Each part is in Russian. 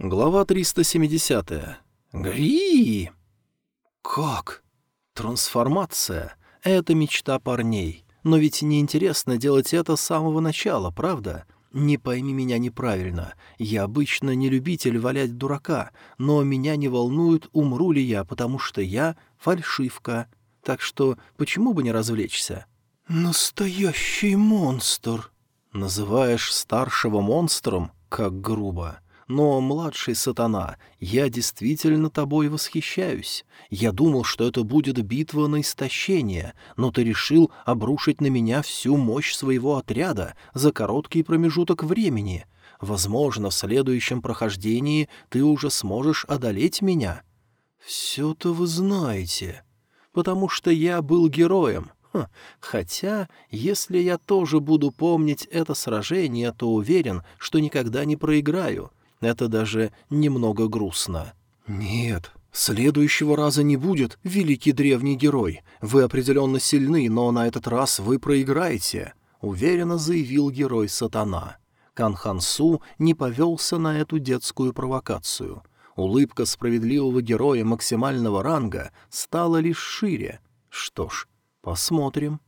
Глава 370. Гри! Как? Трансформация — это мечта парней. Но ведь неинтересно делать это с самого начала, правда? Не пойми меня неправильно. Я обычно не любитель валять дурака, но меня не волнует, умру ли я, потому что я фальшивка. Так что почему бы не развлечься? Настоящий монстр. Называешь старшего монстром? Как грубо. Но, младший сатана, я действительно тобой восхищаюсь. Я думал, что это будет битва на истощение, но ты решил обрушить на меня всю мощь своего отряда за короткий промежуток времени. Возможно, в следующем прохождении ты уже сможешь одолеть меня. Все-то вы знаете. Потому что я был героем. Хотя, если я тоже буду помнить это сражение, то уверен, что никогда не проиграю. Это даже немного грустно. «Нет, следующего раза не будет, великий древний герой. Вы определенно сильны, но на этот раз вы проиграете», — уверенно заявил герой Сатана. Канхансу не повелся на эту детскую провокацию. Улыбка справедливого героя максимального ранга стала лишь шире. Что ж, посмотрим.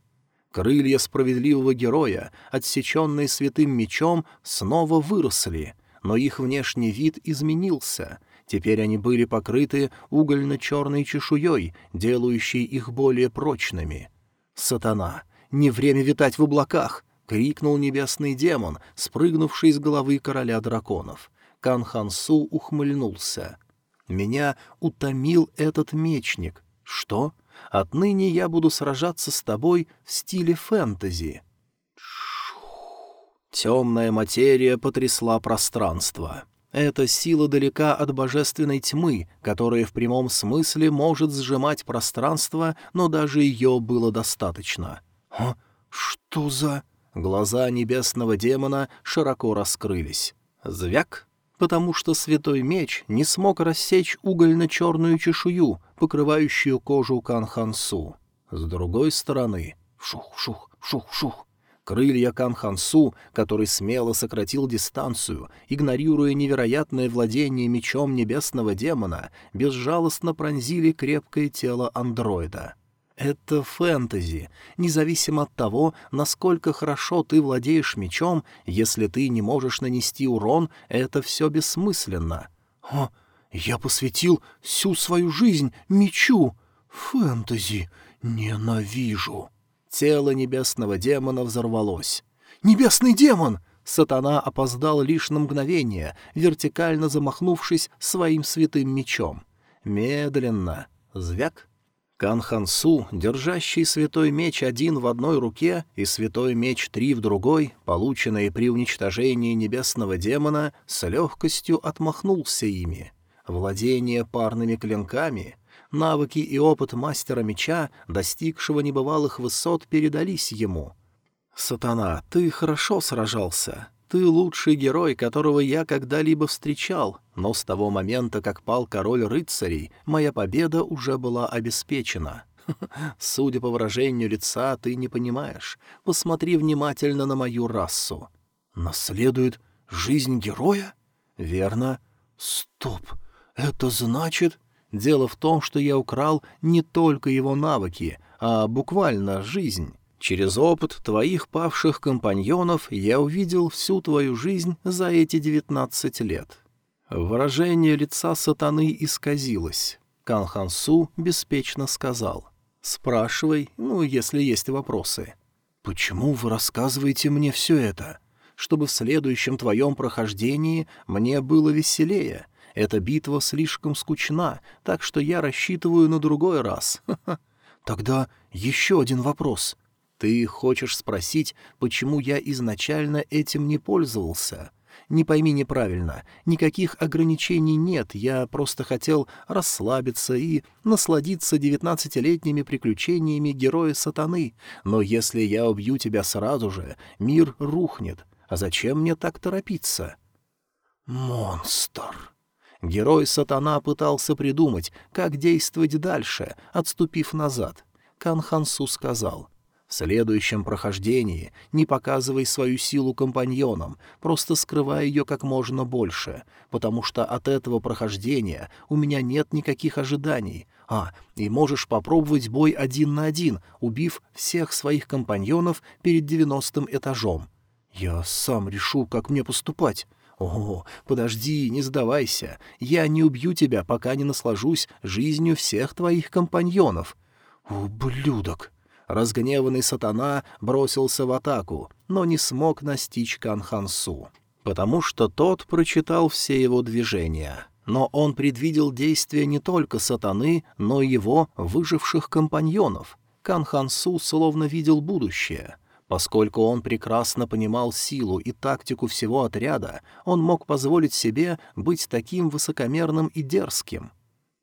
Крылья справедливого героя, отсеченные святым мечом, снова выросли — но их внешний вид изменился. Теперь они были покрыты угольно-черной чешуей, делающей их более прочными. «Сатана! Не время витать в облаках!» — крикнул небесный демон, спрыгнувший с головы короля драконов. Канхансу ухмыльнулся. «Меня утомил этот мечник. Что? Отныне я буду сражаться с тобой в стиле фэнтези». Темная материя потрясла пространство. Эта сила далека от божественной тьмы, которая в прямом смысле может сжимать пространство, но даже ее было достаточно. «А? Что за...» Глаза небесного демона широко раскрылись. Звяк, потому что святой меч не смог рассечь угольно-черную чешую, покрывающую кожу Канхансу. С другой стороны... Шух-шух, шух-шух. Крылья Канхансу, который смело сократил дистанцию, игнорируя невероятное владение мечом небесного демона, безжалостно пронзили крепкое тело андроида. Это фэнтези. Независимо от того, насколько хорошо ты владеешь мечом, если ты не можешь нанести урон, это все бессмысленно. О, я посвятил всю свою жизнь мечу. Фэнтези. Ненавижу. Тело небесного демона взорвалось. «Небесный демон!» Сатана опоздал лишь на мгновение, вертикально замахнувшись своим святым мечом. Медленно. Звяк. Канхансу, держащий святой меч один в одной руке и святой меч три в другой, полученные при уничтожении небесного демона, с легкостью отмахнулся ими. Владение парными клинками — навыки и опыт мастера меча, достигшего небывалых высот, передались ему. «Сатана, ты хорошо сражался. Ты лучший герой, которого я когда-либо встречал, но с того момента, как пал король рыцарей, моя победа уже была обеспечена». Судя по выражению лица, ты не понимаешь. Посмотри внимательно на мою расу. Наследует жизнь героя? Верно. Стоп. Это значит... Дело в том, что я украл не только его навыки, а буквально жизнь. Через опыт твоих павших компаньонов я увидел всю твою жизнь за эти девятнадцать лет». Выражение лица сатаны исказилось. Канхансу беспечно сказал. «Спрашивай, ну, если есть вопросы». «Почему вы рассказываете мне все это? Чтобы в следующем твоем прохождении мне было веселее, эта битва слишком скучна, так что я рассчитываю на другой раз. Тогда еще один вопрос. Ты хочешь спросить, почему я изначально этим не пользовался? Не пойми неправильно, никаких ограничений нет, я просто хотел расслабиться и насладиться девятнадцатилетними приключениями героя сатаны. Но если я убью тебя сразу же, мир рухнет. А зачем мне так торопиться? Монстр. Герой-сатана пытался придумать, как действовать дальше, отступив назад. Канхансу сказал, В следующем прохождении не показывай свою силу компаньонам, просто скрывай ее как можно больше, потому что от этого прохождения у меня нет никаких ожиданий. А, и можешь попробовать бой один на один, убив всех своих компаньонов перед девяностым этажом. Я сам решу, как мне поступать. «О, подожди, не сдавайся. Я не убью тебя, пока не наслажусь жизнью всех твоих компаньонов». «Ублюдок!» Разгневанный сатана бросился в атаку, но не смог настичь Канхансу, потому что тот прочитал все его движения. Но он предвидел действия не только сатаны, но и его выживших компаньонов. Канхансу словно видел будущее. Поскольку он прекрасно понимал силу и тактику всего отряда, он мог позволить себе быть таким высокомерным и дерзким.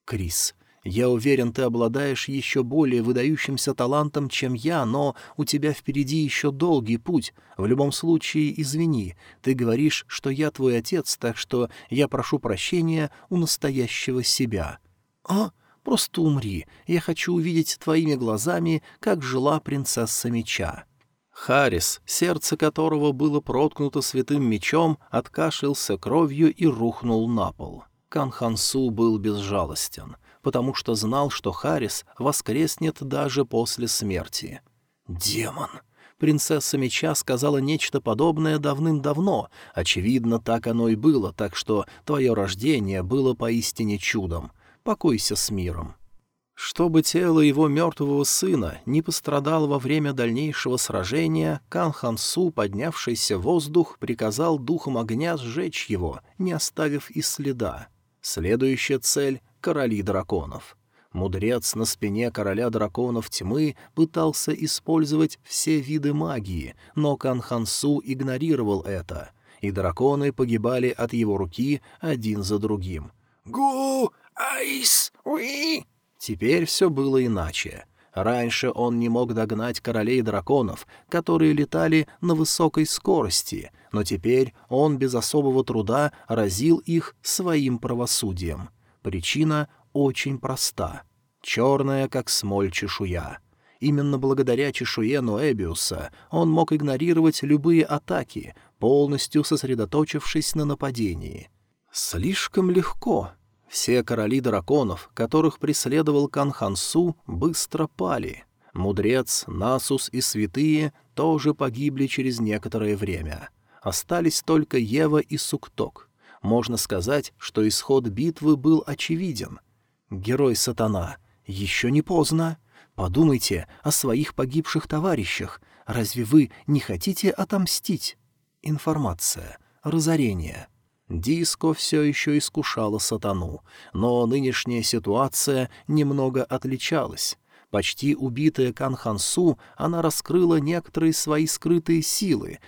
Крис, я уверен, ты обладаешь еще более выдающимся талантом, чем я, но у тебя впереди еще долгий путь. В любом случае, извини, ты говоришь, что я твой отец, так что я прошу прощения у настоящего себя. А? Просто умри. Я хочу увидеть твоими глазами, как жила принцесса меча. Харис, сердце которого было проткнуто святым мечом, откашлялся кровью и рухнул на пол. Канхансу был безжалостен потому что знал, что Харис воскреснет даже после смерти. «Демон!» Принцесса Меча сказала нечто подобное давным-давно. Очевидно, так оно и было, так что твое рождение было поистине чудом. Покойся с миром. Чтобы тело его мертвого сына не пострадало во время дальнейшего сражения, Кан Хансу, поднявшийся в воздух, приказал духом огня сжечь его, не оставив и следа. Следующая цель короли драконов. Мудрец на спине короля драконов тьмы пытался использовать все виды магии, но Канхансу игнорировал это, и драконы погибали от его руки один за другим. «Гу! Айс! Уи!» Теперь все было иначе. Раньше он не мог догнать королей драконов, которые летали на высокой скорости, но теперь он без особого труда разил их своим правосудием. Причина очень проста. Черная, как смоль чешуя. Именно благодаря чешуе Ноэбиуса он мог игнорировать любые атаки, полностью сосредоточившись на нападении. Слишком легко. Все короли драконов, которых преследовал Канхансу, быстро пали. Мудрец, Насус и святые тоже погибли через некоторое время. Остались только Ева и Сукток. Можно сказать, что исход битвы был очевиден. Герой Сатана, еще не поздно. Подумайте о своих погибших товарищах. Разве вы не хотите отомстить? Информация. Разорение. Диско все еще искушало сатану, но нынешняя ситуация немного отличалась. Почти убитая Канхансу, она раскрыла некоторые свои скрытые силы,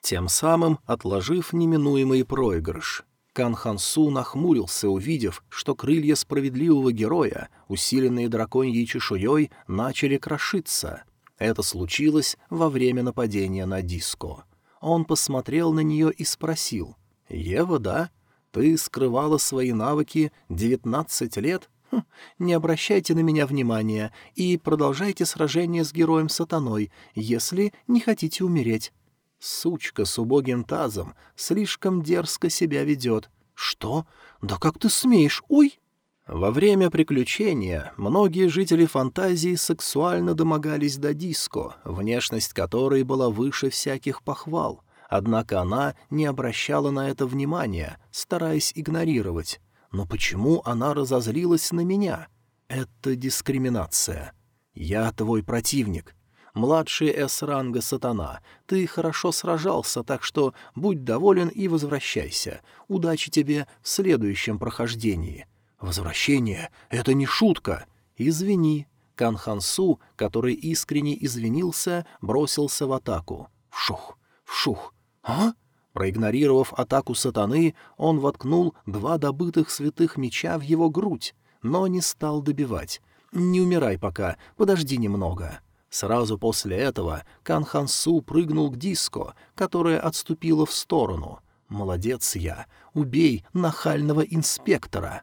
тем самым отложив неминуемый проигрыш. Кан Хансу нахмурился, увидев, что крылья справедливого героя, усиленные драконьей чешуей, начали крошиться. Это случилось во время нападения на диско. Он посмотрел на нее и спросил. «Ева, да? Ты скрывала свои навыки девятнадцать лет? Хм, не обращайте на меня внимания и продолжайте сражение с героем сатаной, если не хотите умереть. Сучка с убогим тазом слишком дерзко себя ведет. Что? Да как ты смеешь? Ой! Во время приключения многие жители фантазии сексуально домогались до диско, внешность которой была выше всяких похвал. Однако она не обращала на это внимания, стараясь игнорировать. Но почему она разозлилась на меня? Это дискриминация. Я твой противник младший С-ранга сатана. Ты хорошо сражался, так что будь доволен и возвращайся. Удачи тебе в следующем прохождении. Возвращение — это не шутка. Извини. Кан Хансу, который искренне извинился, бросился в атаку. Вшух, вшух. А? Проигнорировав атаку сатаны, он воткнул два добытых святых меча в его грудь, но не стал добивать. «Не умирай пока, подожди немного». Сразу после этого Кан Хансу прыгнул к диско, которая отступила в сторону. «Молодец я! Убей нахального инспектора!»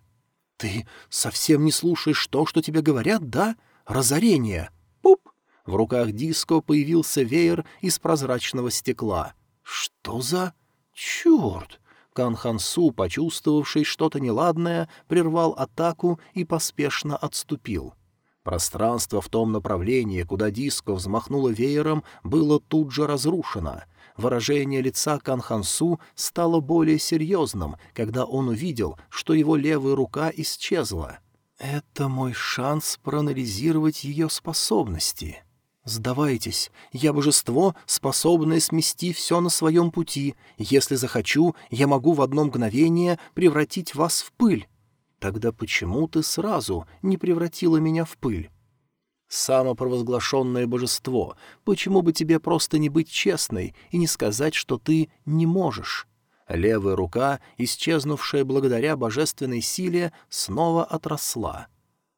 «Ты совсем не слушаешь то, что тебе говорят, да? Разорение!» Пуп! В руках Диско появился веер из прозрачного стекла. «Что за... черт!» Кан Хансу, почувствовавший что-то неладное, прервал атаку и поспешно отступил. Пространство в том направлении, куда Диско взмахнуло веером, было тут же разрушено. Выражение лица Кан Хансу стало более серьезным, когда он увидел, что его левая рука исчезла. «Это мой шанс проанализировать ее способности». «Сдавайтесь, я божество, способное смести все на своем пути. Если захочу, я могу в одно мгновение превратить вас в пыль». «Тогда почему ты сразу не превратила меня в пыль?» «Самопровозглашенное божество, почему бы тебе просто не быть честной и не сказать, что ты не можешь?» Левая рука, исчезнувшая благодаря божественной силе, снова отросла.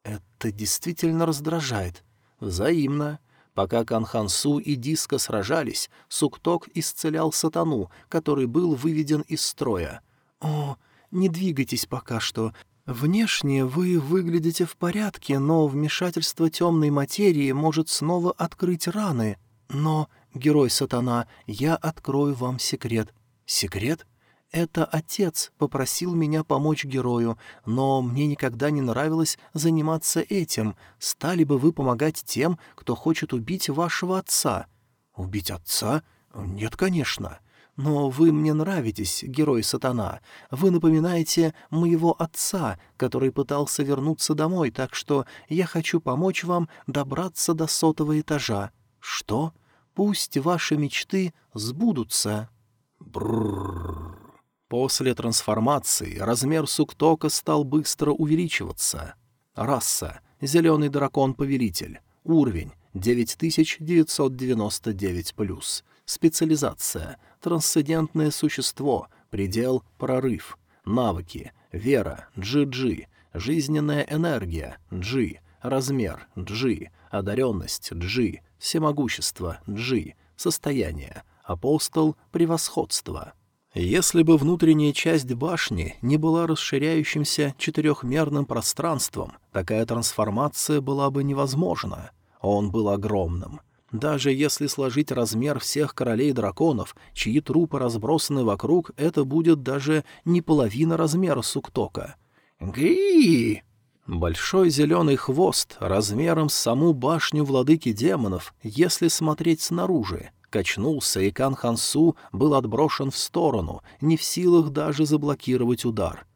«Это действительно раздражает. Взаимно». Пока Канхансу и Диска сражались, Сукток исцелял сатану, который был выведен из строя. «О, не двигайтесь пока что. Внешне вы выглядите в порядке, но вмешательство темной материи может снова открыть раны. Но, герой сатана, я открою вам секрет». «Секрет?» Это отец попросил меня помочь герою, но мне никогда не нравилось заниматься этим. Стали бы вы помогать тем, кто хочет убить вашего отца? Убить отца? Нет, конечно. Но вы мне нравитесь, герой сатана. Вы напоминаете моего отца, который пытался вернуться домой, так что я хочу помочь вам добраться до сотого этажа. Что? Пусть ваши мечты сбудутся. Бррр. После трансформации размер суктока стал быстро увеличиваться. Раса — зеленый дракон-повелитель. Уровень — 9999+. Специализация — трансцендентное существо, предел — прорыв. Навыки — вера — GG, жизненная энергия — G, размер — G, одаренность — G, всемогущество — G, состояние — апостол — превосходство — если бы внутренняя часть башни не была расширяющимся четырехмерным пространством, такая трансформация была бы невозможна. Он был огромным. Даже если сложить размер всех королей драконов, чьи трупы разбросаны вокруг, это будет даже не половина размера суктока. Гри! Большой зеленый хвост размером с саму башню владыки демонов, если смотреть снаружи — качнулся, и Кан Хансу был отброшен в сторону, не в силах даже заблокировать удар.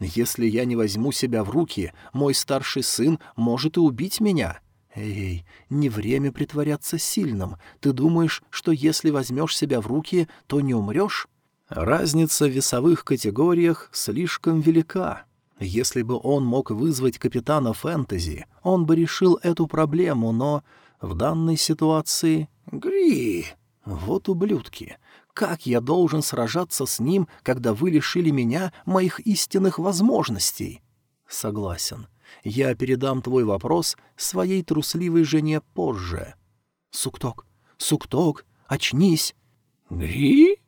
«Если я не возьму себя в руки, мой старший сын может и убить меня». «Эй, не время притворяться сильным. Ты думаешь, что если возьмешь себя в руки, то не умрешь?» Разница в весовых категориях слишком велика. Если бы он мог вызвать капитана фэнтези, он бы решил эту проблему, но в данной ситуации Гри! Вот ублюдки! Как я должен сражаться с ним, когда вы лишили меня моих истинных возможностей? Согласен. Я передам твой вопрос своей трусливой жене позже. Сукток, Сукток, очнись! Гри?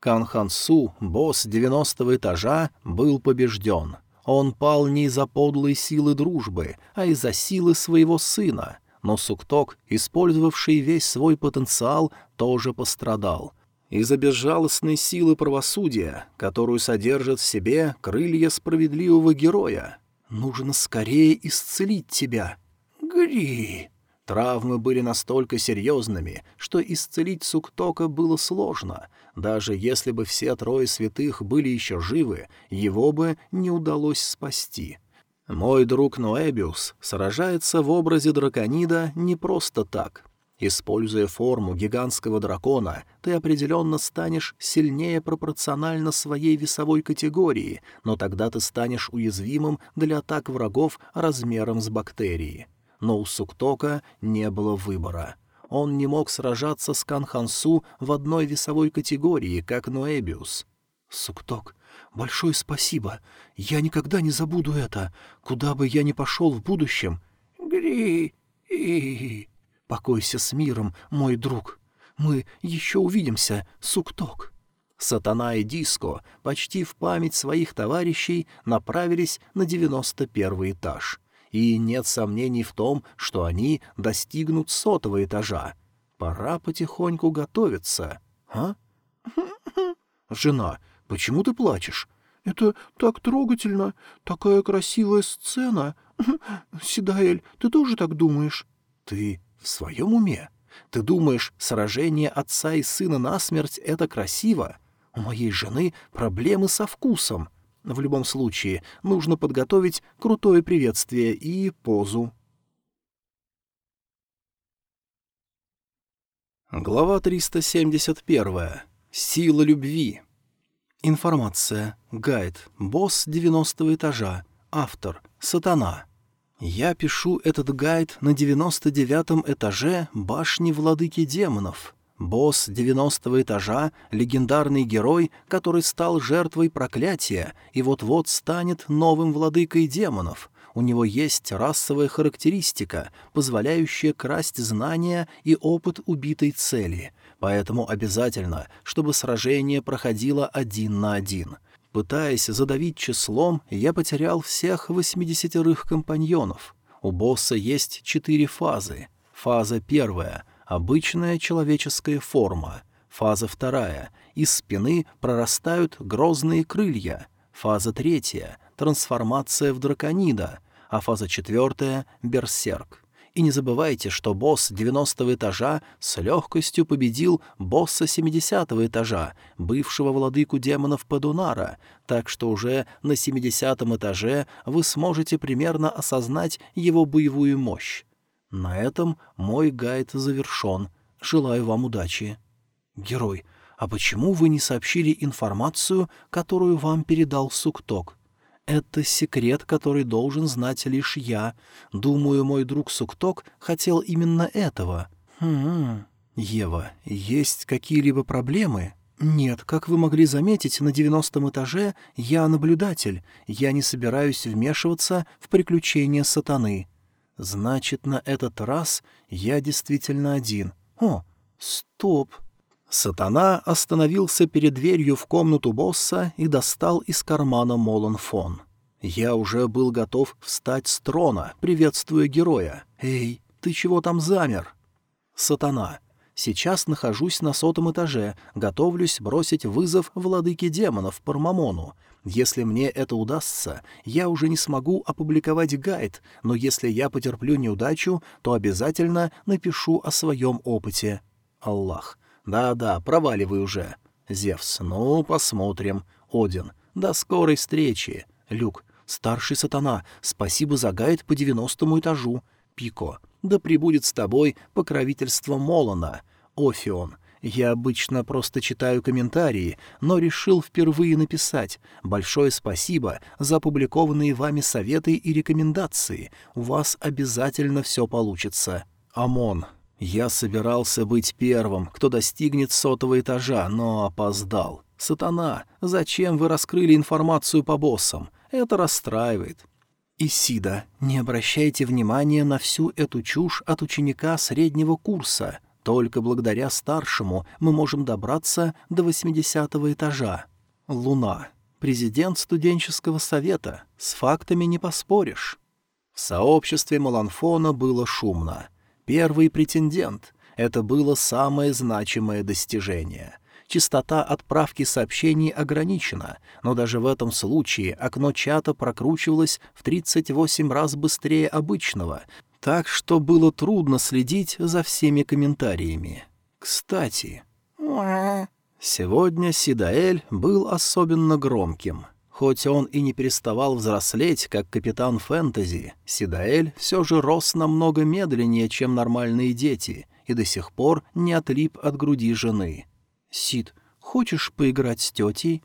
Канхан Су, босс девяностого этажа, был побежден. Он пал не из-за подлой силы дружбы, а из-за силы своего сына — но Сукток, использовавший весь свой потенциал, тоже пострадал. Из-за безжалостной силы правосудия, которую содержат в себе крылья справедливого героя. Нужно скорее исцелить тебя. Гри! Травмы были настолько серьезными, что исцелить Суктока было сложно. Даже если бы все трое святых были еще живы, его бы не удалось спасти. Мой друг Ноэбиус сражается в образе драконида не просто так. Используя форму гигантского дракона, ты определенно станешь сильнее пропорционально своей весовой категории, но тогда ты станешь уязвимым для атак врагов размером с бактерии. Но у Суктока не было выбора. Он не мог сражаться с Канхансу в одной весовой категории, как Ноэбиус. «Сукток, большое спасибо. Я никогда не забуду это. Куда бы я ни пошел в будущем...» «Гри... и...» «Покойся с миром, мой друг. Мы еще увидимся, Сукток». Сатана и Диско почти в память своих товарищей направились на девяносто первый этаж. и нет сомнений в том, что они достигнут сотого этажа. Пора потихоньку готовиться. А? Жена, почему ты плачешь? Это так трогательно, такая красивая сцена. Сидаэль, ты тоже так думаешь? Ты в своем уме? Ты думаешь, сражение отца и сына насмерть — это красиво? У моей жены проблемы со вкусом. В любом случае, нужно подготовить крутое приветствие и позу. Глава 371. Сила любви. Информация. Гайд. Босс 90 этажа. Автор. Сатана. Я пишу этот гайд на 99 этаже башни Владыки Демонов. Босс 90 этажа — легендарный герой, который стал жертвой проклятия и вот-вот станет новым владыкой демонов. У него есть расовая характеристика, позволяющая красть знания и опыт убитой цели, поэтому обязательно, чтобы сражение проходило один на один. Пытаясь задавить числом, я потерял всех восьмидесятерых компаньонов. У босса есть четыре фазы. Фаза первая — обычная человеческая форма. Фаза вторая. Из спины прорастают грозные крылья. Фаза третья. Трансформация в драконида. А фаза четвертая — берсерк. И не забывайте, что босс 90 этажа с легкостью победил босса 70 этажа, бывшего владыку демонов Падунара, так что уже на 70 этаже вы сможете примерно осознать его боевую мощь. На этом мой гайд завершен. Желаю вам удачи. Герой, а почему вы не сообщили информацию, которую вам передал Сукток? Это секрет, который должен знать лишь я. Думаю, мой друг Сукток хотел именно этого. Хм. Ева, есть какие-либо проблемы? «Нет, как вы могли заметить, на девяностом этаже я наблюдатель. Я не собираюсь вмешиваться в приключения сатаны. Значит, на этот раз я действительно один. О, стоп. Сатана остановился перед дверью в комнату босса и достал из кармана Молонфон. Я уже был готов встать с трона, приветствуя героя. «Эй, ты чего там замер?» «Сатана, сейчас нахожусь на сотом этаже, готовлюсь бросить вызов владыке демонов Пармамону. Если мне это удастся, я уже не смогу опубликовать гайд, но если я потерплю неудачу, то обязательно напишу о своем опыте. Аллах. Да-да, проваливай уже. Зевс. Ну, посмотрим. Один. До скорой встречи. Люк. Старший сатана. Спасибо за гайд по девяностому этажу. Пико. Да прибудет с тобой покровительство Молона. Офион. Я обычно просто читаю комментарии, но решил впервые написать. Большое спасибо за опубликованные вами советы и рекомендации. У вас обязательно все получится. ОМОН. Я собирался быть первым, кто достигнет сотого этажа, но опоздал. Сатана, зачем вы раскрыли информацию по боссам? Это расстраивает. Исида, не обращайте внимания на всю эту чушь от ученика среднего курса. Только благодаря старшему мы можем добраться до восьмидесятого этажа. Луна. Президент студенческого совета. С фактами не поспоришь. В сообществе Маланфона было шумно. Первый претендент. Это было самое значимое достижение. Частота отправки сообщений ограничена, но даже в этом случае окно чата прокручивалось в 38 раз быстрее обычного, так что было трудно следить за всеми комментариями. Кстати, сегодня Сидаэль был особенно громким. Хоть он и не переставал взрослеть, как капитан фэнтези, Сидаэль все же рос намного медленнее, чем нормальные дети, и до сих пор не отлип от груди жены. «Сид, хочешь поиграть с тетей?»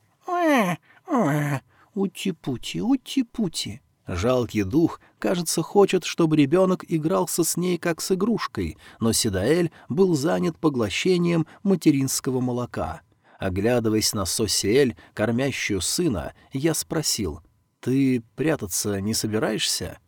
«Ути-пути, ути-пути», Жалкий дух, кажется, хочет, чтобы ребенок игрался с ней как с игрушкой, но Сидаэль был занят поглощением материнского молока. Оглядываясь на Сосиэль, кормящую сына, я спросил, «Ты прятаться не собираешься?»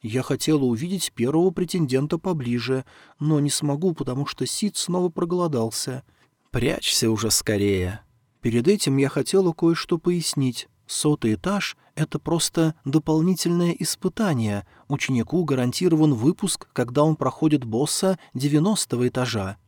Я хотела увидеть первого претендента поближе, но не смогу, потому что Сид снова проголодался. «Прячься уже скорее». Перед этим я хотела кое-что пояснить. Сотый этаж — это просто дополнительное испытание. Ученику гарантирован выпуск, когда он проходит босса девяностого этажа.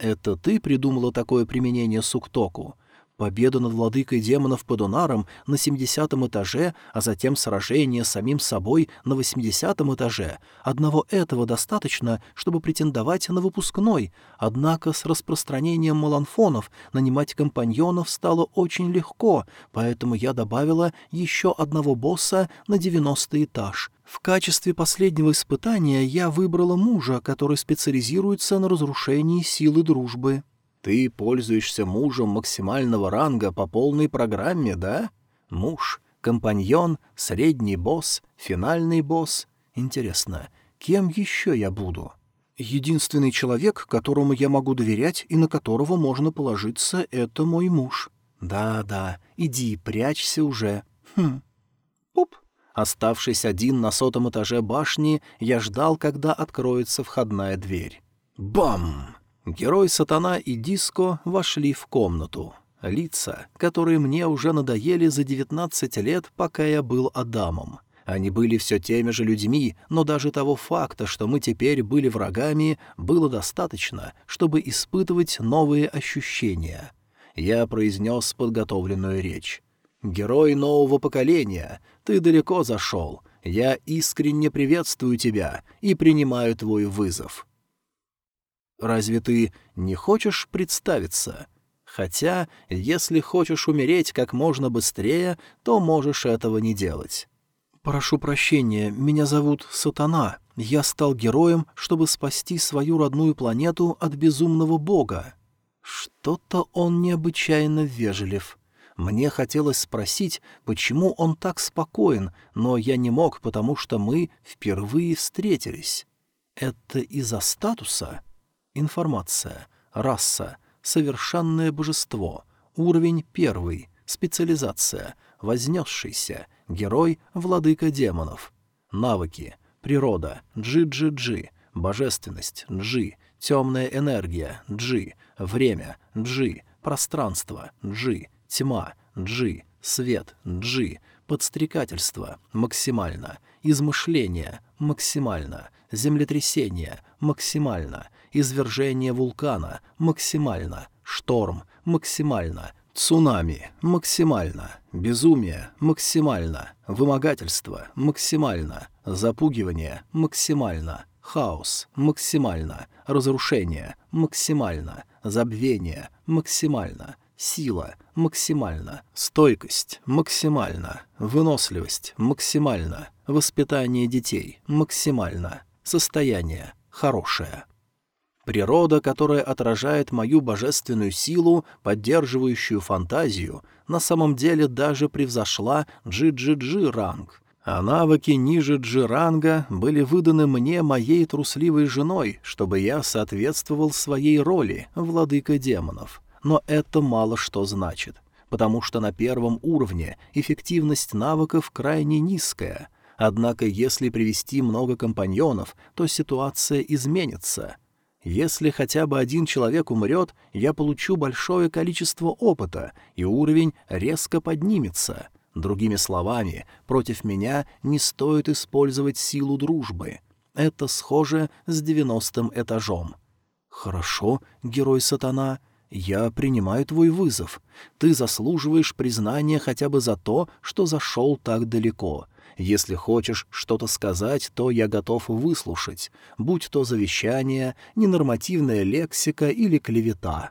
Это ты придумала такое применение суктоку? Победа над владыкой демонов Падонаром на 70 этаже, а затем сражение с самим собой на 80 этаже. Одного этого достаточно, чтобы претендовать на выпускной, однако с распространением маланфонов нанимать компаньонов стало очень легко, поэтому я добавила еще одного босса на 90 этаж. В качестве последнего испытания я выбрала мужа, который специализируется на разрушении силы дружбы. Ты пользуешься мужем максимального ранга по полной программе, да? Муж, компаньон, средний босс, финальный босс. Интересно, кем еще я буду? Единственный человек, которому я могу доверять и на которого можно положиться, это мой муж. Да-да, иди, прячься уже. Хм. Пуп. Оставшись один на сотом этаже башни, я ждал, когда откроется входная дверь. Бам! Герой Сатана и Диско вошли в комнату. Лица, которые мне уже надоели за девятнадцать лет, пока я был Адамом. Они были все теми же людьми, но даже того факта, что мы теперь были врагами, было достаточно, чтобы испытывать новые ощущения. Я произнес подготовленную речь. «Герой нового поколения, ты далеко зашел. Я искренне приветствую тебя и принимаю твой вызов. Разве ты не хочешь представиться? Хотя, если хочешь умереть как можно быстрее, то можешь этого не делать. «Прошу прощения, меня зовут Сатана. Я стал героем, чтобы спасти свою родную планету от безумного бога». Что-то он необычайно вежлив. Мне хотелось спросить, почему он так спокоен, но я не мог, потому что мы впервые встретились. Это из-за статуса?» Информация. Раса. Совершенное божество. Уровень первый. Специализация. Вознесшийся. Герой. Владыка демонов. Навыки. Природа. Джи-джи-джи. Божественность. Джи. Темная энергия. Джи. Время. Джи. Пространство. Джи. Тьма. Джи. Свет. Джи. Подстрекательство. Максимально. Измышление. Максимально. Землетрясение. Максимально извержение вулкана. Максимально, шторм. Максимально, цунами. Максимально, безумие. Максимально, вымогательство. Максимально, запугивание. Максимально, хаос. Максимально, разрушение. Максимально, забвение. Максимально, сила. Максимально, стойкость. Максимально, выносливость. Максимально, воспитание детей. Максимально, состояние хорошее. Природа, которая отражает мою божественную силу, поддерживающую фантазию, на самом деле даже превзошла GGG ранг. А навыки ниже G-ранга были выданы мне моей трусливой женой, чтобы я соответствовал своей роли, владыка демонов. Но это мало что значит, потому что на первом уровне эффективность навыков крайне низкая. Однако если привести много компаньонов, то ситуация изменится — если хотя бы один человек умрет, я получу большое количество опыта, и уровень резко поднимется. Другими словами, против меня не стоит использовать силу дружбы. Это схоже с девяностым этажом. «Хорошо, герой-сатана, я принимаю твой вызов. Ты заслуживаешь признания хотя бы за то, что зашел так далеко. Если хочешь что-то сказать, то я готов выслушать, будь то завещание, ненормативная лексика или клевета.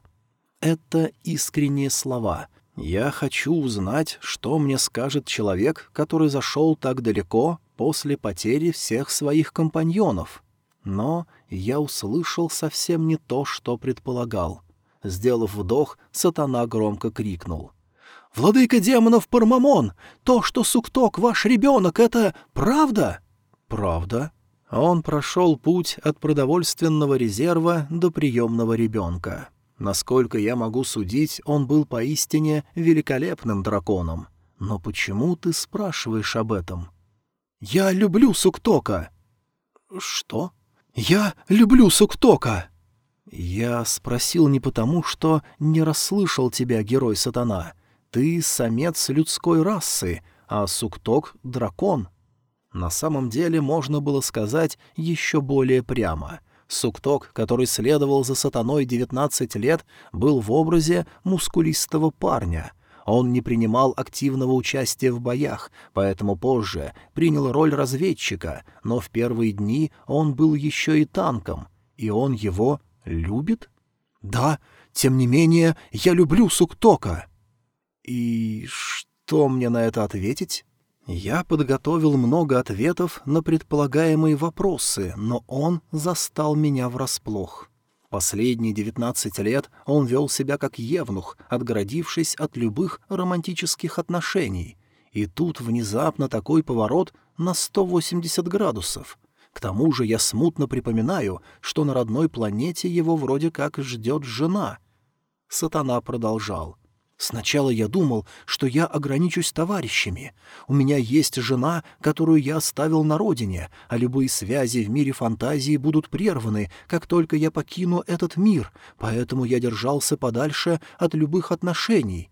Это искренние слова. Я хочу узнать, что мне скажет человек, который зашел так далеко после потери всех своих компаньонов. Но я услышал совсем не то, что предполагал. Сделав вдох, сатана громко крикнул — «Владыка демонов Пармамон, то, что Сукток ваш ребенок, это правда?» «Правда». Он прошел путь от продовольственного резерва до приемного ребенка. Насколько я могу судить, он был поистине великолепным драконом. Но почему ты спрашиваешь об этом? «Я люблю Суктока!» «Что?» «Я люблю Суктока!» «Я спросил не потому, что не расслышал тебя, герой-сатана. Ты самец людской расы, а Сукток — дракон. На самом деле можно было сказать еще более прямо. Сукток, который следовал за сатаной 19 лет, был в образе мускулистого парня. Он не принимал активного участия в боях, поэтому позже принял роль разведчика, но в первые дни он был еще и танком. И он его любит? Да, тем не менее, я люблю Суктока. И что мне на это ответить? Я подготовил много ответов на предполагаемые вопросы, но он застал меня врасплох. Последние девятнадцать лет он вел себя как евнух, отгородившись от любых романтических отношений. И тут внезапно такой поворот на 180 градусов. К тому же я смутно припоминаю, что на родной планете его вроде как ждет жена. Сатана продолжал. Сначала я думал, что я ограничусь товарищами. У меня есть жена, которую я оставил на родине, а любые связи в мире фантазии будут прерваны, как только я покину этот мир, поэтому я держался подальше от любых отношений.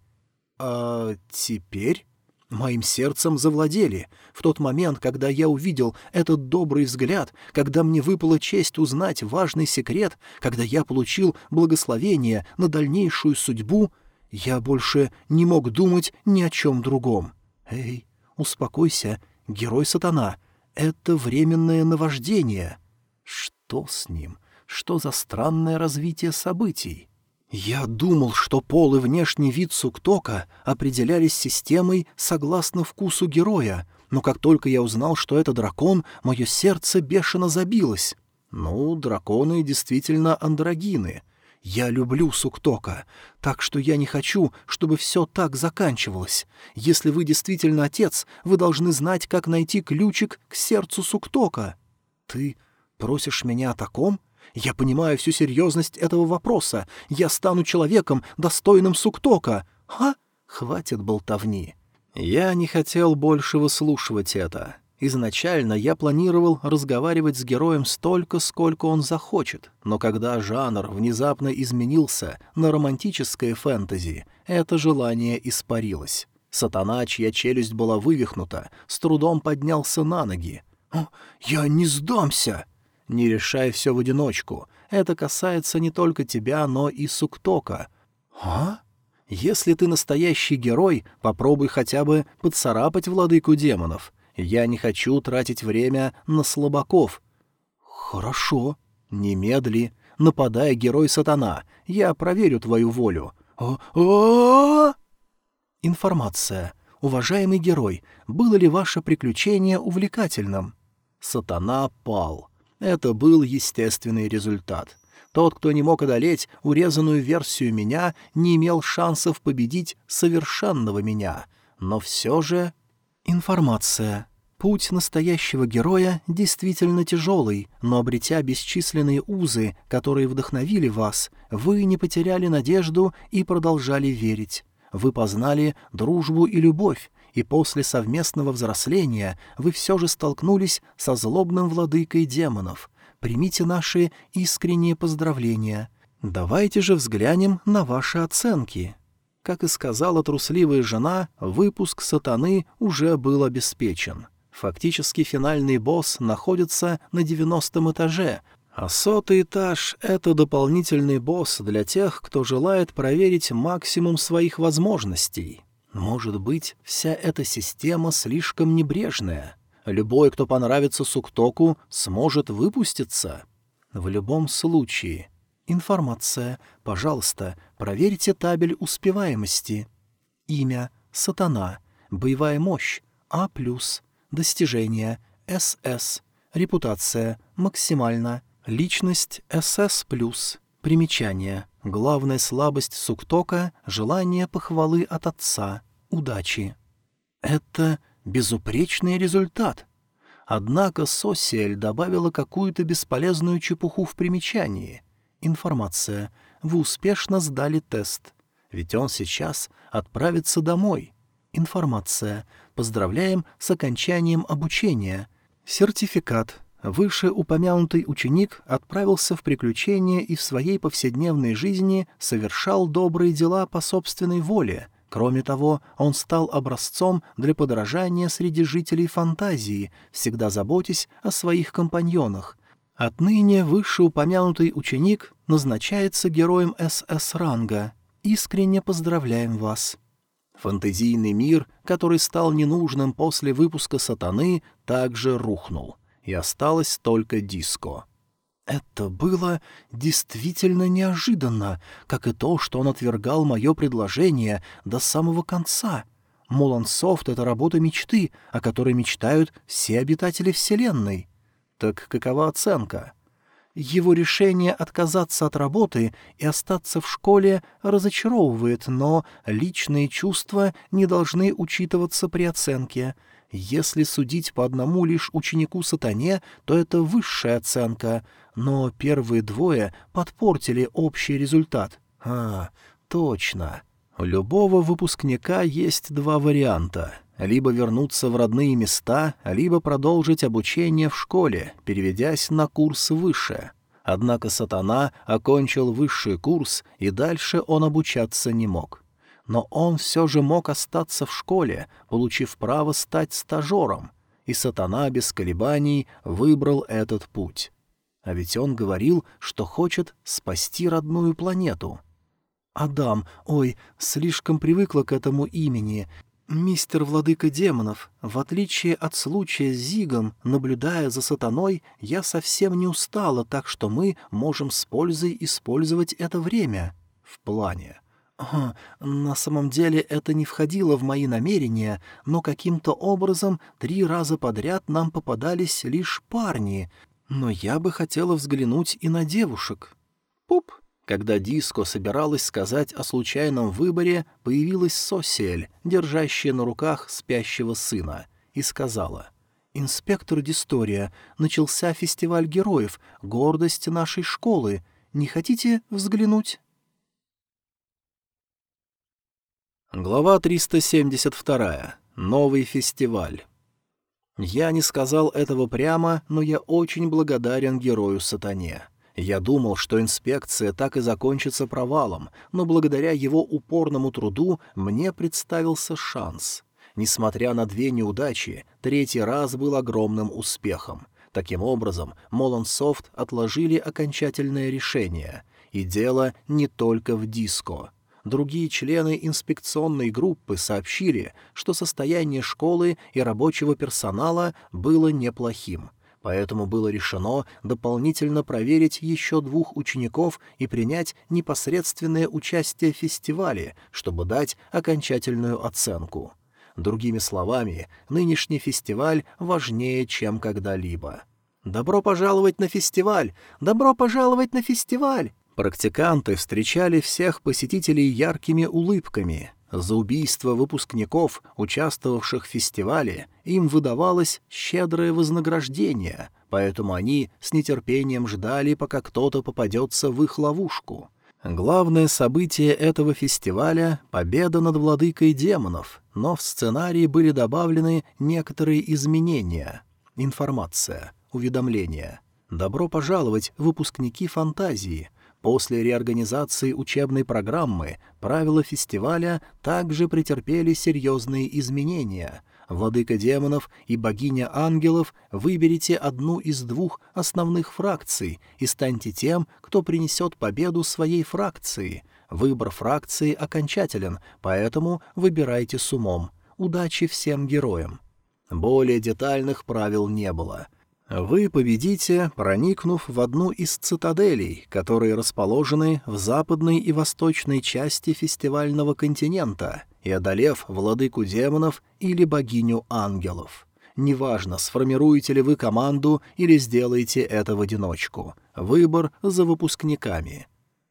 А теперь... Моим сердцем завладели. В тот момент, когда я увидел этот добрый взгляд, когда мне выпала честь узнать важный секрет, когда я получил благословение на дальнейшую судьбу — я больше не мог думать ни о чем другом. Эй, успокойся, герой-сатана. Это временное наваждение. Что с ним? Что за странное развитие событий? Я думал, что пол и внешний вид Суктока определялись системой согласно вкусу героя, но как только я узнал, что это дракон, мое сердце бешено забилось. Ну, драконы действительно андрогины — я люблю Суктока, так что я не хочу, чтобы все так заканчивалось. Если вы действительно отец, вы должны знать, как найти ключик к сердцу Суктока. Ты просишь меня о таком? Я понимаю всю серьезность этого вопроса. Я стану человеком, достойным Суктока. А? Хватит болтовни. Я не хотел больше выслушивать это. Изначально я планировал разговаривать с героем столько, сколько он захочет, но когда жанр внезапно изменился на романтическое фэнтези, это желание испарилось. Сатана, чья челюсть была вывихнута, с трудом поднялся на ноги. «О, я не сдамся!» «Не решай все в одиночку. Это касается не только тебя, но и Суктока». «А?» «Если ты настоящий герой, попробуй хотя бы поцарапать владыку демонов. Я не хочу тратить время на слабаков. Хорошо. Немедли. Нападай, герой сатана. Я проверю твою волю. О -о Информация. Уважаемый герой, было ли ваше приключение увлекательным? Сатана пал. Это был естественный результат. Тот, кто не мог одолеть урезанную версию меня, не имел шансов победить совершенного меня. Но все же Информация. Путь настоящего героя действительно тяжелый, но обретя бесчисленные узы, которые вдохновили вас, вы не потеряли надежду и продолжали верить. Вы познали дружбу и любовь, и после совместного взросления вы все же столкнулись со злобным владыкой демонов. Примите наши искренние поздравления. Давайте же взглянем на ваши оценки. Как и сказала трусливая жена, выпуск сатаны уже был обеспечен. Фактически финальный босс находится на девяностом этаже, а сотый этаж — это дополнительный босс для тех, кто желает проверить максимум своих возможностей. Может быть, вся эта система слишком небрежная. Любой, кто понравится Суктоку, сможет выпуститься. В любом случае, Информация. Пожалуйста, проверьте табель успеваемости. Имя. Сатана. Боевая мощь. А+. Достижения. СС. Репутация. Максимально. Личность. СС+. Примечание. Главная слабость Суктока — желание похвалы от отца. Удачи. Это безупречный результат. Однако Сосиэль добавила какую-то бесполезную чепуху в примечании — Информация. Вы успешно сдали тест. Ведь он сейчас отправится домой. Информация. Поздравляем с окончанием обучения. Сертификат. Вышеупомянутый ученик отправился в приключения и в своей повседневной жизни совершал добрые дела по собственной воле. Кроме того, он стал образцом для подражания среди жителей фантазии, всегда заботясь о своих компаньонах. Отныне вышеупомянутый ученик назначается героем СС-ранга. Искренне поздравляем вас. Фантазийный мир, который стал ненужным после выпуска «Сатаны», также рухнул, и осталось только диско. Это было действительно неожиданно, как и то, что он отвергал мое предложение до самого конца. Молансофт — это работа мечты, о которой мечтают все обитатели Вселенной. Так какова оценка? Его решение отказаться от работы и остаться в школе разочаровывает, но личные чувства не должны учитываться при оценке — если судить по одному лишь ученику сатане, то это высшая оценка, но первые двое подпортили общий результат. А, точно. У любого выпускника есть два варианта. Либо вернуться в родные места, либо продолжить обучение в школе, переведясь на курс выше. Однако сатана окончил высший курс, и дальше он обучаться не мог но он все же мог остаться в школе, получив право стать стажером, и сатана без колебаний выбрал этот путь. А ведь он говорил, что хочет спасти родную планету. «Адам, ой, слишком привыкла к этому имени. Мистер Владыка Демонов, в отличие от случая с Зигом, наблюдая за сатаной, я совсем не устала, так что мы можем с пользой использовать это время. В плане. На самом деле это не входило в мои намерения, но каким-то образом три раза подряд нам попадались лишь парни, но я бы хотела взглянуть и на девушек. Пуп! Когда Диско собиралась сказать о случайном выборе, появилась Сосиэль, держащая на руках спящего сына, и сказала — «Инспектор Дистория, начался фестиваль героев, гордость нашей школы. Не хотите взглянуть?» Глава 372. Новый фестиваль. Я не сказал этого прямо, но я очень благодарен герою Сатане. Я думал, что инспекция так и закончится провалом, но благодаря его упорному труду мне представился шанс. Несмотря на две неудачи, третий раз был огромным успехом. Таким образом, Молонсофт отложили окончательное решение. И дело не только в диско — другие члены инспекционной группы сообщили, что состояние школы и рабочего персонала было неплохим. Поэтому было решено дополнительно проверить еще двух учеников и принять непосредственное участие в фестивале, чтобы дать окончательную оценку. Другими словами, нынешний фестиваль важнее, чем когда-либо. «Добро пожаловать на фестиваль! Добро пожаловать на фестиваль!» Практиканты встречали всех посетителей яркими улыбками. За убийство выпускников, участвовавших в фестивале, им выдавалось щедрое вознаграждение, поэтому они с нетерпением ждали, пока кто-то попадется в их ловушку. Главное событие этого фестиваля — победа над владыкой демонов, но в сценарии были добавлены некоторые изменения. Информация, уведомления. Добро пожаловать, выпускники фантазии — После реорганизации учебной программы правила фестиваля также претерпели серьезные изменения. Владыка демонов и богиня ангелов выберите одну из двух основных фракций и станьте тем, кто принесет победу своей фракции. Выбор фракции окончателен, поэтому выбирайте с умом. Удачи всем героям. Более детальных правил не было — вы победите, проникнув в одну из цитаделей, которые расположены в западной и восточной части фестивального континента, и одолев владыку демонов или богиню ангелов. Неважно, сформируете ли вы команду или сделаете это в одиночку. Выбор за выпускниками.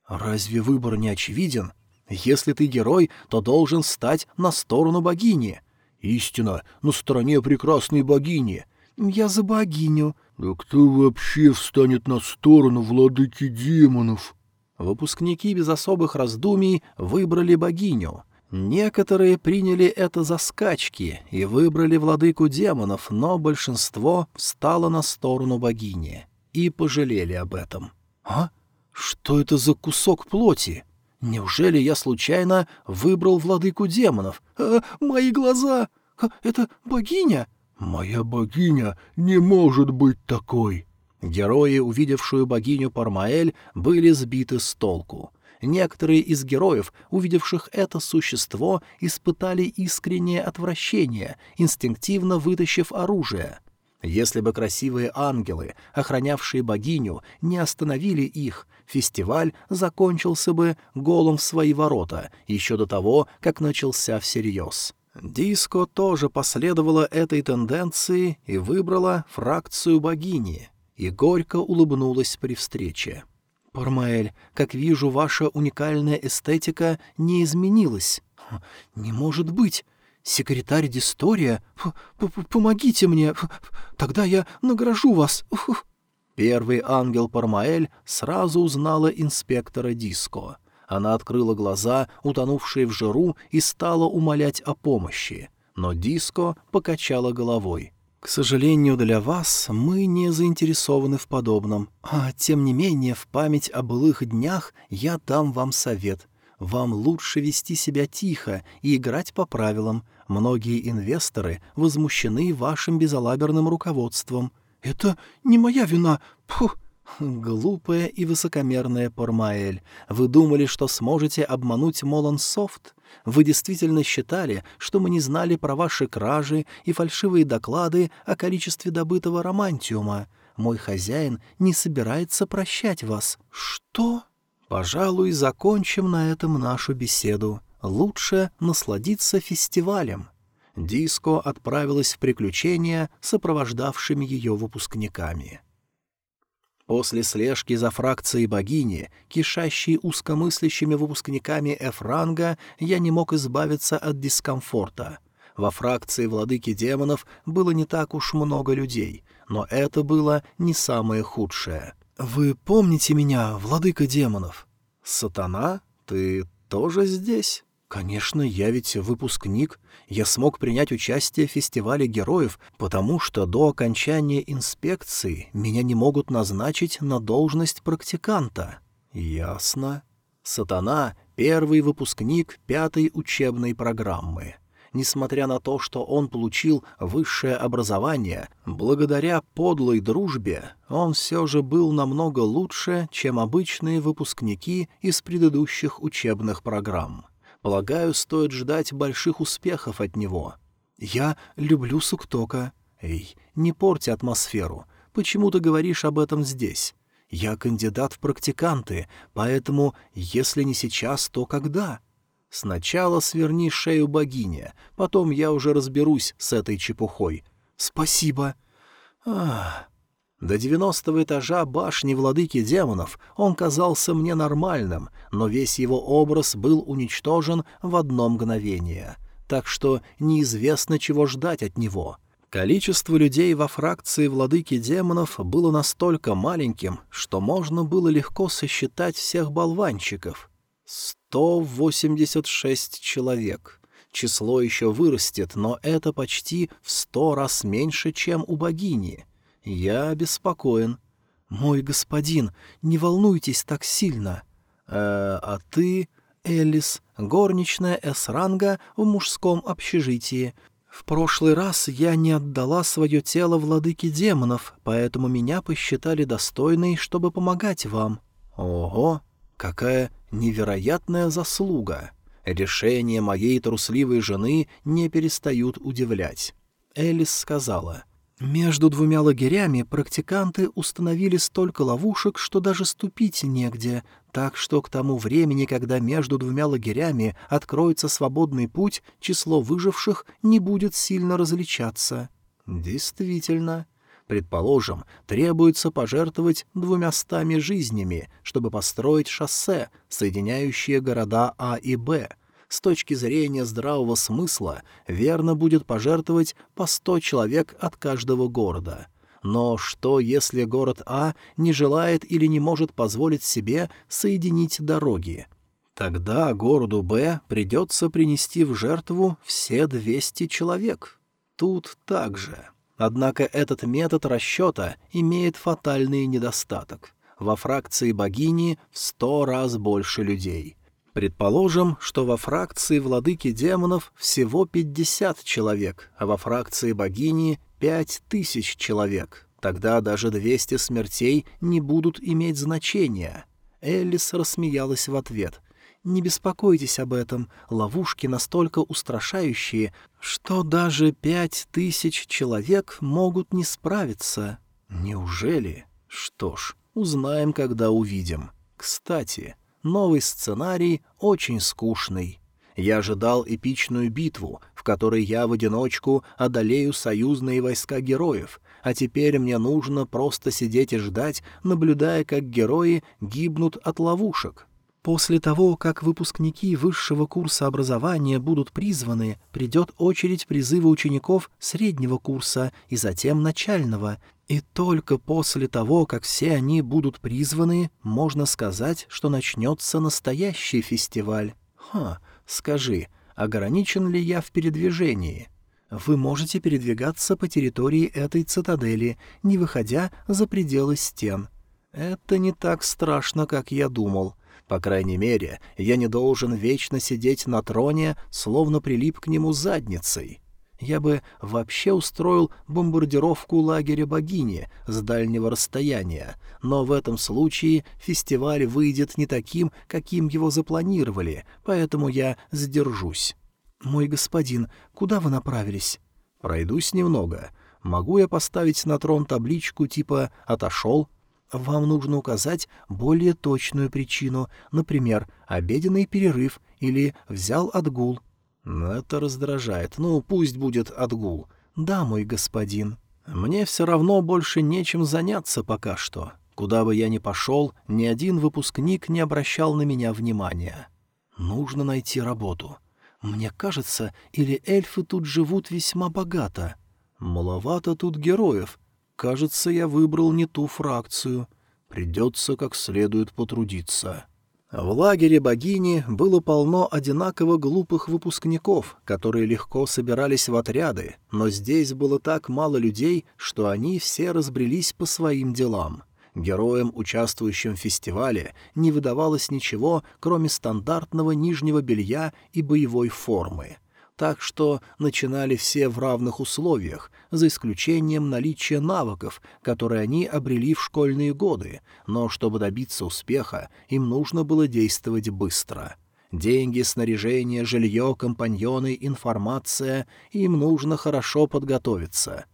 Разве выбор не очевиден? Если ты герой, то должен стать на сторону богини. Истина, на стороне прекрасной богини — «Я за богиню». «Да кто вообще встанет на сторону владыки демонов?» Выпускники без особых раздумий выбрали богиню. Некоторые приняли это за скачки и выбрали владыку демонов, но большинство встало на сторону богини и пожалели об этом. «А? Что это за кусок плоти?» Неужели я случайно выбрал владыку демонов? А, мои глаза! А, это богиня? Моя богиня не может быть такой. Герои, увидевшую богиню Пармаэль, были сбиты с толку. Некоторые из героев, увидевших это существо, испытали искреннее отвращение, инстинктивно вытащив оружие. Если бы красивые ангелы, охранявшие богиню, не остановили их, фестиваль закончился бы голом в свои ворота еще до того, как начался всерьез. Диско тоже последовала этой тенденции и выбрала фракцию богини, и горько улыбнулась при встрече. «Пармаэль, как вижу, ваша уникальная эстетика не изменилась». «Не может быть! Секретарь Дистория? Помогите мне! Тогда я награжу вас!» Первый ангел Пармаэль сразу узнала инспектора Диско. Она открыла глаза, утонувшие в жиру, и стала умолять о помощи. Но Диско покачала головой. «К сожалению для вас, мы не заинтересованы в подобном. А тем не менее, в память о былых днях я дам вам совет. Вам лучше вести себя тихо и играть по правилам. Многие инвесторы возмущены вашим безалаберным руководством». «Это не моя вина. Пух!» «Глупая и высокомерная Пормаэль, вы думали, что сможете обмануть Молан Софт? Вы действительно считали, что мы не знали про ваши кражи и фальшивые доклады о количестве добытого романтиума? Мой хозяин не собирается прощать вас». «Что?» «Пожалуй, закончим на этом нашу беседу. Лучше насладиться фестивалем». Диско отправилась в приключения, сопровождавшими ее выпускниками. После слежки за фракцией богини, кишащей узкомыслящими выпускниками F-ранга, я не мог избавиться от дискомфорта. Во фракции владыки демонов было не так уж много людей, но это было не самое худшее. «Вы помните меня, владыка демонов?» «Сатана? Ты тоже здесь?» «Конечно, я ведь выпускник. Я смог принять участие в фестивале героев, потому что до окончания инспекции меня не могут назначить на должность практиканта». «Ясно. Сатана — первый выпускник пятой учебной программы». Несмотря на то, что он получил высшее образование, благодаря подлой дружбе он все же был намного лучше, чем обычные выпускники из предыдущих учебных программ. Полагаю, стоит ждать больших успехов от него. Я люблю Суктока. Эй, не порти атмосферу. Почему ты говоришь об этом здесь? Я кандидат в практиканты, поэтому, если не сейчас, то когда? Сначала сверни шею богине, потом я уже разберусь с этой чепухой. Спасибо. Ах... До девяностого этажа башни владыки демонов он казался мне нормальным, но весь его образ был уничтожен в одно мгновение. Так что неизвестно, чего ждать от него. Количество людей во фракции владыки демонов было настолько маленьким, что можно было легко сосчитать всех болванчиков. Сто восемьдесят шесть человек. Число еще вырастет, но это почти в сто раз меньше, чем у богини — «Я обеспокоен». «Мой господин, не волнуйтесь так сильно». «Э, а ты...» «Элис, горничная С-ранга в мужском общежитии. В прошлый раз я не отдала свое тело владыке демонов, поэтому меня посчитали достойной, чтобы помогать вам». «Ого, какая невероятная заслуга!» Решения моей трусливой жены не перестают удивлять. Элис сказала — между двумя лагерями практиканты установили столько ловушек, что даже ступить негде, так что к тому времени, когда между двумя лагерями откроется свободный путь, число выживших не будет сильно различаться. Действительно. Предположим, требуется пожертвовать двумястами жизнями, чтобы построить шоссе, соединяющее города А и Б — с точки зрения здравого смысла верно будет пожертвовать по сто человек от каждого города. Но что, если город А не желает или не может позволить себе соединить дороги? Тогда городу Б придется принести в жертву все 200 человек. Тут так же. Однако этот метод расчета имеет фатальный недостаток. Во фракции богини в сто раз больше людей — Предположим, что во фракции владыки демонов всего 50 человек, а во фракции богини — 5000 человек. Тогда даже 200 смертей не будут иметь значения. Эллис рассмеялась в ответ. «Не беспокойтесь об этом, ловушки настолько устрашающие, что даже пять тысяч человек могут не справиться». «Неужели? Что ж, узнаем, когда увидим. Кстати, новый сценарий очень скучный. Я ожидал эпичную битву, в которой я в одиночку одолею союзные войска героев, а теперь мне нужно просто сидеть и ждать, наблюдая, как герои гибнут от ловушек. После того, как выпускники высшего курса образования будут призваны, придет очередь призыва учеников среднего курса и затем начального, и только после того, как все они будут призваны, можно сказать, что начнется настоящий фестиваль. Ха, скажи, ограничен ли я в передвижении? Вы можете передвигаться по территории этой цитадели, не выходя за пределы стен. Это не так страшно, как я думал. По крайней мере, я не должен вечно сидеть на троне, словно прилип к нему задницей я бы вообще устроил бомбардировку лагеря богини с дальнего расстояния, но в этом случае фестиваль выйдет не таким, каким его запланировали, поэтому я сдержусь. «Мой господин, куда вы направились?» «Пройдусь немного. Могу я поставить на трон табличку типа «отошел»?» «Вам нужно указать более точную причину, например, обеденный перерыв или взял отгул». Это раздражает. Ну, пусть будет отгул. Да, мой господин. Мне все равно больше нечем заняться пока что. Куда бы я ни пошел, ни один выпускник не обращал на меня внимания. Нужно найти работу. Мне кажется, или эльфы тут живут весьма богато. Маловато тут героев. Кажется, я выбрал не ту фракцию. Придется как следует потрудиться. В лагере богини было полно одинаково глупых выпускников, которые легко собирались в отряды, но здесь было так мало людей, что они все разбрелись по своим делам. Героям, участвующим в фестивале, не выдавалось ничего, кроме стандартного нижнего белья и боевой формы так что начинали все в равных условиях, за исключением наличия навыков, которые они обрели в школьные годы, но чтобы добиться успеха, им нужно было действовать быстро. Деньги, снаряжение, жилье, компаньоны, информация — им нужно хорошо подготовиться.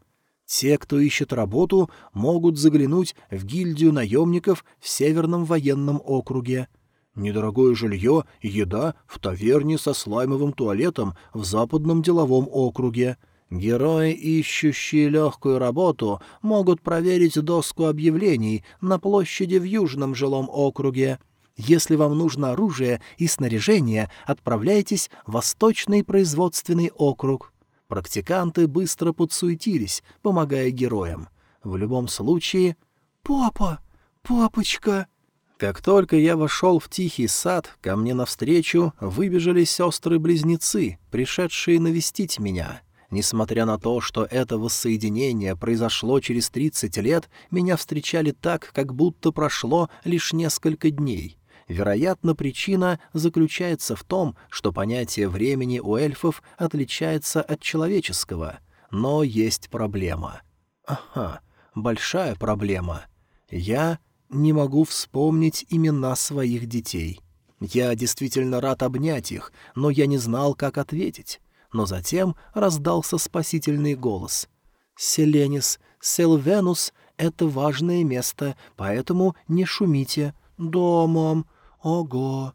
Те, кто ищет работу, могут заглянуть в гильдию наемников в Северном военном округе — Недорогое жилье и еда в таверне со слаймовым туалетом в западном деловом округе. Герои, ищущие легкую работу, могут проверить доску объявлений на площади в южном жилом округе. Если вам нужно оружие и снаряжение, отправляйтесь в Восточный производственный округ. Практиканты быстро подсуетились, помогая героям. В любом случае... «Папа! Папочка!» Как только я вошел в тихий сад, ко мне навстречу выбежали сестры-близнецы, пришедшие навестить меня. Несмотря на то, что это воссоединение произошло через 30 лет, меня встречали так, как будто прошло лишь несколько дней. Вероятно, причина заключается в том, что понятие времени у эльфов отличается от человеческого. Но есть проблема. Ага, большая проблема. Я не могу вспомнить имена своих детей. Я действительно рад обнять их, но я не знал, как ответить. Но затем раздался спасительный голос. «Селенис, Селвенус — это важное место, поэтому не шумите. Домом. Ого!»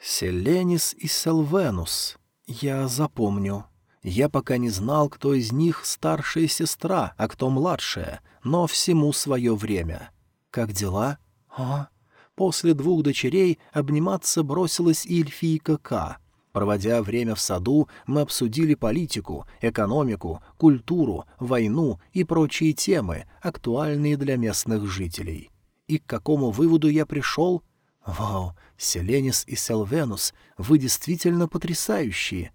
«Селенис и Селвенус. Я запомню». Я пока не знал, кто из них старшая сестра, а кто младшая, но всему свое время. «Как дела?» «А?» После двух дочерей обниматься бросилась и эльфийка К. Проводя время в саду, мы обсудили политику, экономику, культуру, войну и прочие темы, актуальные для местных жителей. И к какому выводу я пришел? «Вау, Селенис и Селвенус, вы действительно потрясающие!»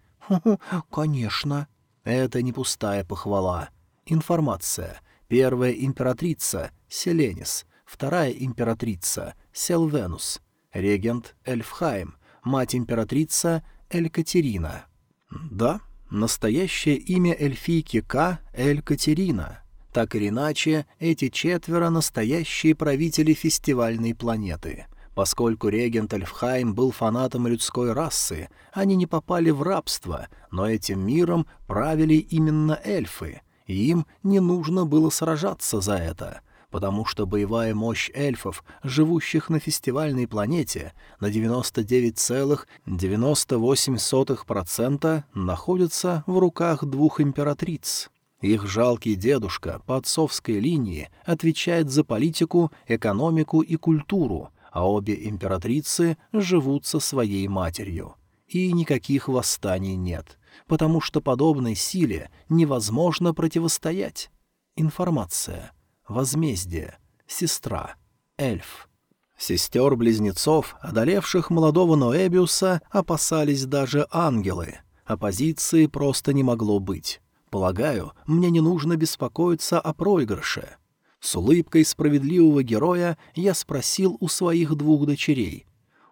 «Конечно!» Это не пустая похвала. Информация. Первая императрица — Селенис вторая императрица, Селвенус, регент Эльфхайм, мать-императрица Эль-Катерина. Да, настоящее имя эльфийки К — Эль-Катерина. Так или иначе, эти четверо — настоящие правители фестивальной планеты. Поскольку регент Эльфхайм был фанатом людской расы, они не попали в рабство, но этим миром правили именно эльфы, и им не нужно было сражаться за это — потому что боевая мощь эльфов, живущих на фестивальной планете, на 99,98% находится в руках двух императриц. Их жалкий дедушка по отцовской линии отвечает за политику, экономику и культуру, а обе императрицы живут со своей матерью. И никаких восстаний нет, потому что подобной силе невозможно противостоять. Информация. Возмездие. Сестра. Эльф. Сестер-близнецов, одолевших молодого Ноэбиуса, опасались даже ангелы. Оппозиции просто не могло быть. Полагаю, мне не нужно беспокоиться о проигрыше. С улыбкой справедливого героя я спросил у своих двух дочерей.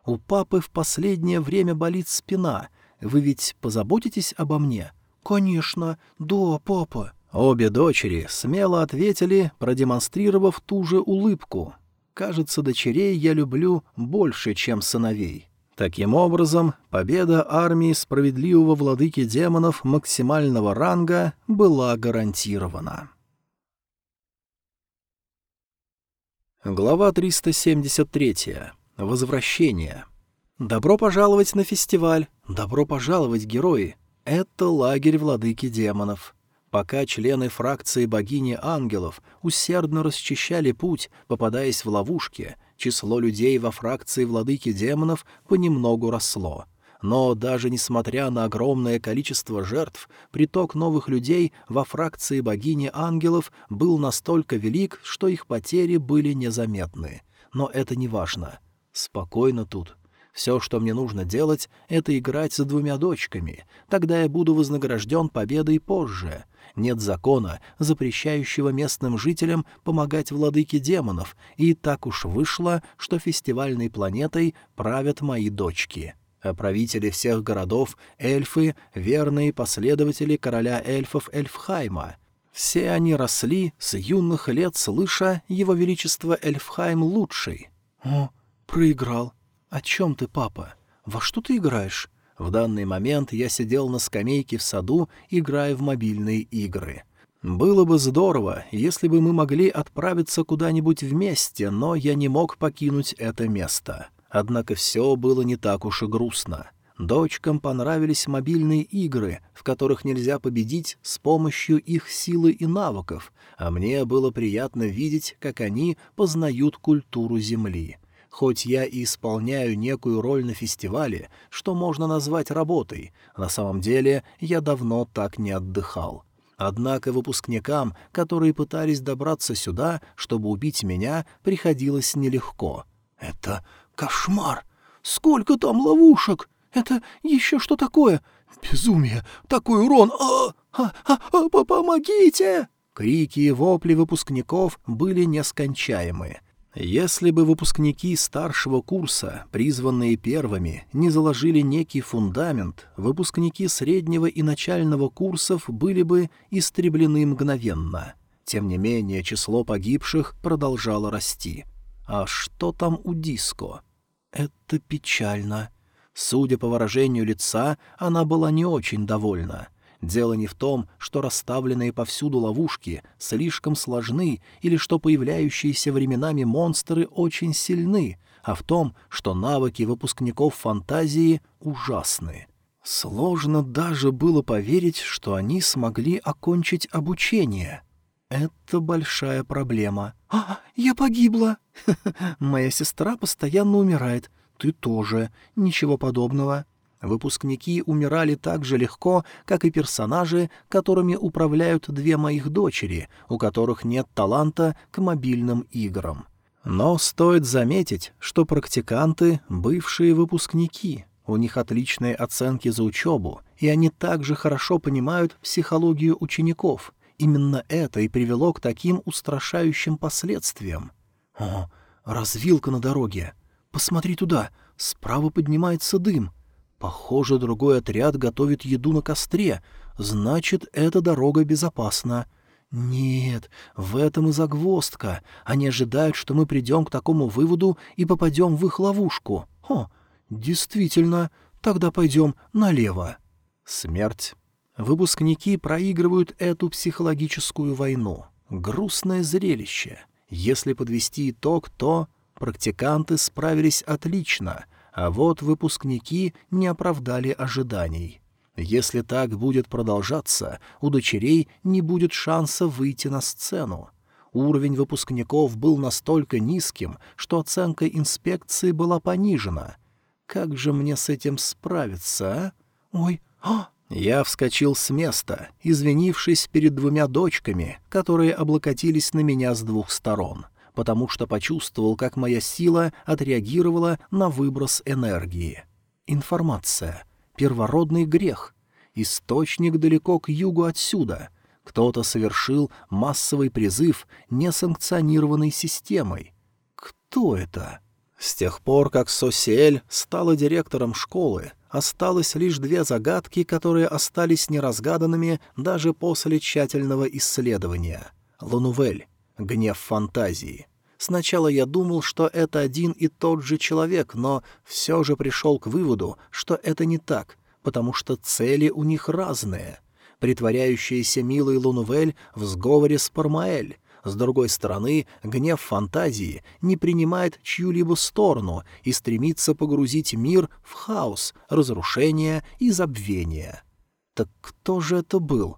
«У папы в последнее время болит спина. Вы ведь позаботитесь обо мне?» «Конечно. Да, папа». Обе дочери смело ответили, продемонстрировав ту же улыбку. «Кажется, дочерей я люблю больше, чем сыновей». Таким образом, победа армии справедливого владыки демонов максимального ранга была гарантирована. Глава 373. Возвращение. «Добро пожаловать на фестиваль! Добро пожаловать, герои! Это лагерь владыки демонов. Пока члены фракции богини ангелов усердно расчищали путь, попадаясь в ловушки, число людей во фракции владыки демонов понемногу росло. Но даже несмотря на огромное количество жертв, приток новых людей во фракции богини ангелов был настолько велик, что их потери были незаметны. Но это не важно. Спокойно тут. Все, что мне нужно делать, это играть с двумя дочками. Тогда я буду вознагражден победой позже нет закона, запрещающего местным жителям помогать владыке демонов, и так уж вышло, что фестивальной планетой правят мои дочки. А правители всех городов — эльфы, верные последователи короля эльфов Эльфхайма. Все они росли с юных лет, слыша «Его Величество Эльфхайм лучший». «О, проиграл. О чем ты, папа? Во что ты играешь?» В данный момент я сидел на скамейке в саду, играя в мобильные игры. Было бы здорово, если бы мы могли отправиться куда-нибудь вместе, но я не мог покинуть это место. Однако все было не так уж и грустно. Дочкам понравились мобильные игры, в которых нельзя победить с помощью их силы и навыков, а мне было приятно видеть, как они познают культуру Земли. Хоть я и исполняю некую роль на фестивале, что можно назвать работой, на самом деле я давно так не отдыхал. Однако выпускникам, которые пытались добраться сюда, чтобы убить меня, приходилось нелегко. «Это кошмар! Сколько там ловушек! Это еще что такое? Безумие! Такой урон! А, а, а, а, помогите!» Крики и вопли выпускников были нескончаемые. Если бы выпускники старшего курса, призванные первыми, не заложили некий фундамент, выпускники среднего и начального курсов были бы истреблены мгновенно. Тем не менее, число погибших продолжало расти. А что там у Диско? Это печально. Судя по выражению лица, она была не очень довольна. Дело не в том, что расставленные повсюду ловушки слишком сложны или что появляющиеся временами монстры очень сильны, а в том, что навыки выпускников фантазии ужасны. Сложно даже было поверить, что они смогли окончить обучение. Это большая проблема. «А, я погибла!» «Моя сестра постоянно умирает. Ты тоже. Ничего подобного». Выпускники умирали так же легко, как и персонажи, которыми управляют две моих дочери, у которых нет таланта к мобильным играм. Но стоит заметить, что практиканты — бывшие выпускники. У них отличные оценки за учебу, и они также хорошо понимают психологию учеников. Именно это и привело к таким устрашающим последствиям. О, развилка на дороге. Посмотри туда, Справа поднимается дым. Похоже, другой отряд готовит еду на костре. Значит, эта дорога безопасна. Нет, в этом и загвоздка. Они ожидают, что мы придем к такому выводу и попадем в их ловушку. О, действительно, тогда пойдем налево. Смерть. Выпускники проигрывают эту психологическую войну. Грустное зрелище. Если подвести итог, то практиканты справились отлично, а вот выпускники не оправдали ожиданий. Если так будет продолжаться, у дочерей не будет шанса выйти на сцену. Уровень выпускников был настолько низким, что оценка инспекции была понижена. Как же мне с этим справиться, а? Ой, а! Я вскочил с места, извинившись перед двумя дочками, которые облокотились на меня с двух сторон, потому что почувствовал, как моя сила отреагировала на выброс энергии. Информация — первородный грех. Источник далеко к югу отсюда. Кто-то совершил массовый призыв, несанкционированной системой. Кто это? С тех пор, как Сосиэль стала директором школы, осталось лишь две загадки, которые остались неразгаданными даже после тщательного исследования. Лунувель. Гнев фантазии. Сначала я думал, что это один и тот же человек, но все же пришел к выводу, что это не так, потому что цели у них разные. Притворяющаяся милой Лунувель в сговоре с Пармаэль. С другой стороны, гнев фантазии не принимает чью-либо сторону и стремится погрузить мир в хаос, разрушение и забвение. Так кто же это был?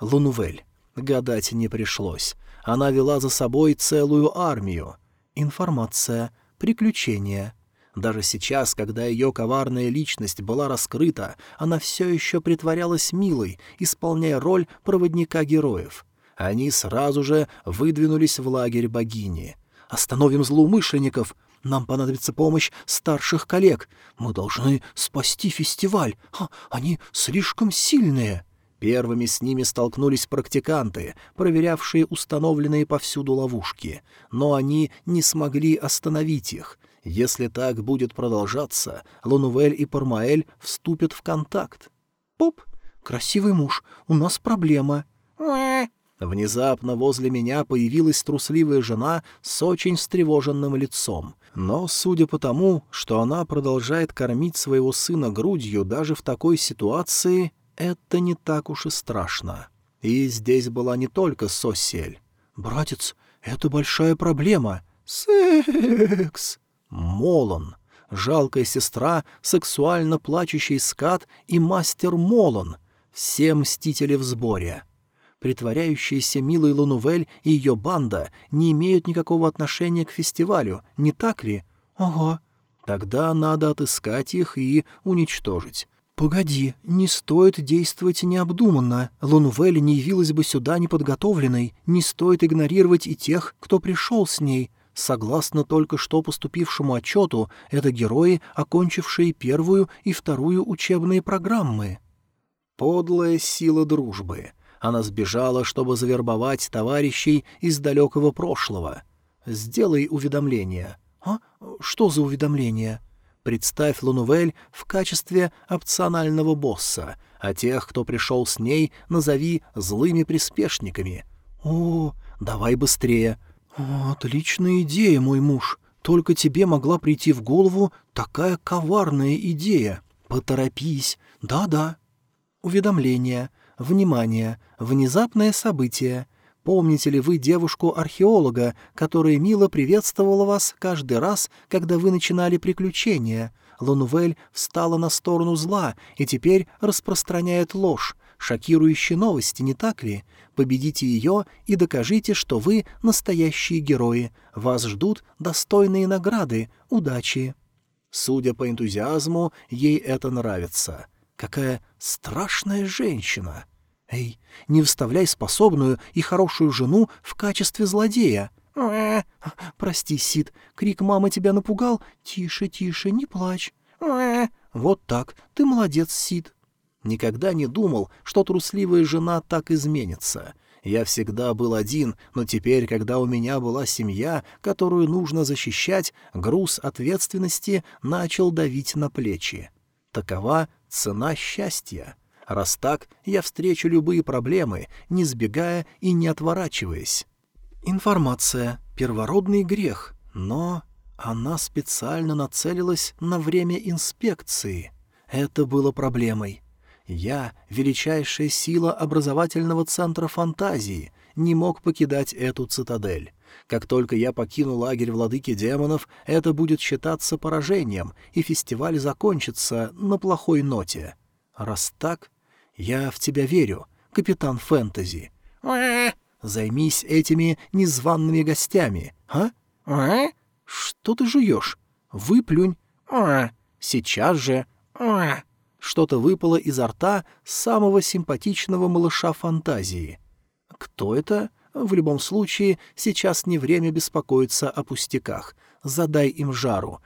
Лунувель. Гадать не пришлось. Она вела за собой целую армию. Информация, приключения. Даже сейчас, когда ее коварная личность была раскрыта, она все еще притворялась милой, исполняя роль проводника героев. Они сразу же выдвинулись в лагерь богини. «Остановим злоумышленников!» Нам понадобится помощь старших коллег. Мы должны спасти фестиваль. Ха, они слишком сильные. Первыми с ними столкнулись практиканты, проверявшие установленные повсюду ловушки, но они не смогли остановить их. Если так будет продолжаться, Лунувель и Пармаэль вступят в контакт. «Поп, красивый муж, у нас проблема». Внезапно возле меня появилась трусливая жена с очень встревоженным лицом. Но, судя по тому, что она продолжает кормить своего сына грудью даже в такой ситуации, это не так уж и страшно. И здесь была не только Сосель. «Братец, это большая проблема. Секс!» Молон. Жалкая сестра, сексуально плачущий скат и мастер Молон. Все мстители в сборе. Притворяющаяся милой Лунувель и ее банда не имеют никакого отношения к фестивалю, не так ли? Ого. Тогда надо отыскать их и уничтожить. «Погоди, не стоит действовать необдуманно. Лунвелли не явилась бы сюда неподготовленной. Не стоит игнорировать и тех, кто пришел с ней. Согласно только что поступившему отчету, это герои, окончившие первую и вторую учебные программы». Подлая сила дружбы. Она сбежала, чтобы завербовать товарищей из далекого прошлого. «Сделай уведомление». «А? Что за уведомление?» Представь Лунувель в качестве опционального босса, а тех, кто пришел с ней, назови злыми приспешниками. О, давай быстрее. Отличная идея, мой муж. Только тебе могла прийти в голову такая коварная идея. Поторопись. Да-да. Уведомление. Внимание. Внезапное событие. Помните ли вы девушку-археолога, которая мило приветствовала вас каждый раз, когда вы начинали приключения? Лунвель встала на сторону зла и теперь распространяет ложь. Шокирующие новости, не так ли? Победите ее и докажите, что вы настоящие герои. Вас ждут достойные награды. Удачи!» Судя по энтузиазму, ей это нравится. Какая страшная женщина! «Эй, не вставляй способную и хорошую жену в качестве злодея!» «Прости, Сид, крик мамы тебя напугал? Тише, тише, не плачь!» «Вот так, ты молодец, Сид!» Никогда не думал, что трусливая жена так изменится. Я всегда был один, но теперь, когда у меня была семья, которую нужно защищать, груз ответственности начал давить на плечи. Такова цена счастья. Раз так, я встречу любые проблемы, не сбегая и не отворачиваясь. Информация. Первородный грех. Но она специально нацелилась на время инспекции. Это было проблемой. Я, величайшая сила образовательного центра фантазии, не мог покидать эту цитадель. Как только я покину лагерь владыки демонов, это будет считаться поражением, и фестиваль закончится на плохой ноте. Раз так, я в тебя верю, капитан фэнтези. Займись этими незваными гостями, а? Что ты жуешь? Выплюнь. Сейчас же. Что-то выпало изо рта самого симпатичного малыша фантазии. Кто это? В любом случае, сейчас не время беспокоиться о пустяках. Задай им жару.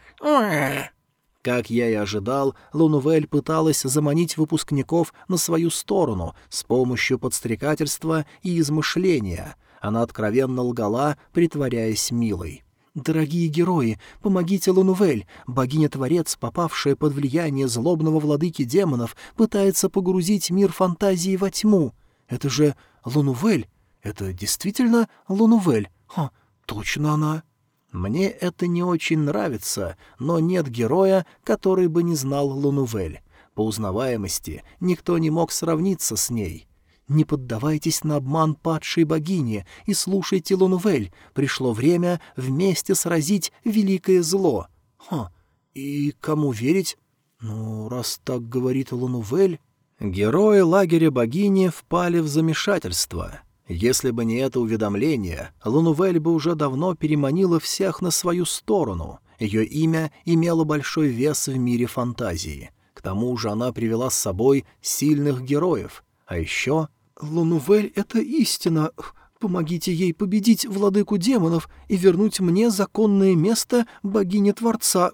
Как я и ожидал, Лунувель пыталась заманить выпускников на свою сторону с помощью подстрекательства и измышления. Она откровенно лгала, притворяясь милой. «Дорогие герои, помогите Лунувель! Богиня-творец, попавшая под влияние злобного владыки демонов, пытается погрузить мир фантазии во тьму. Это же Лунувель! Это действительно Лунувель? Ха, точно она!» Мне это не очень нравится, но нет героя, который бы не знал Лунувель. По узнаваемости никто не мог сравниться с ней. Не поддавайтесь на обман падшей богини и слушайте Лунувель. Пришло время вместе сразить великое зло. Ха, и кому верить? Ну, раз так говорит Лунувель... Герои лагеря богини впали в замешательство. Если бы не это уведомление, Лунувель бы уже давно переманила всех на свою сторону. Ее имя имело большой вес в мире фантазии. К тому же она привела с собой сильных героев. А еще «Лунувель — это истина. Помогите ей победить владыку демонов и вернуть мне законное место богини-творца».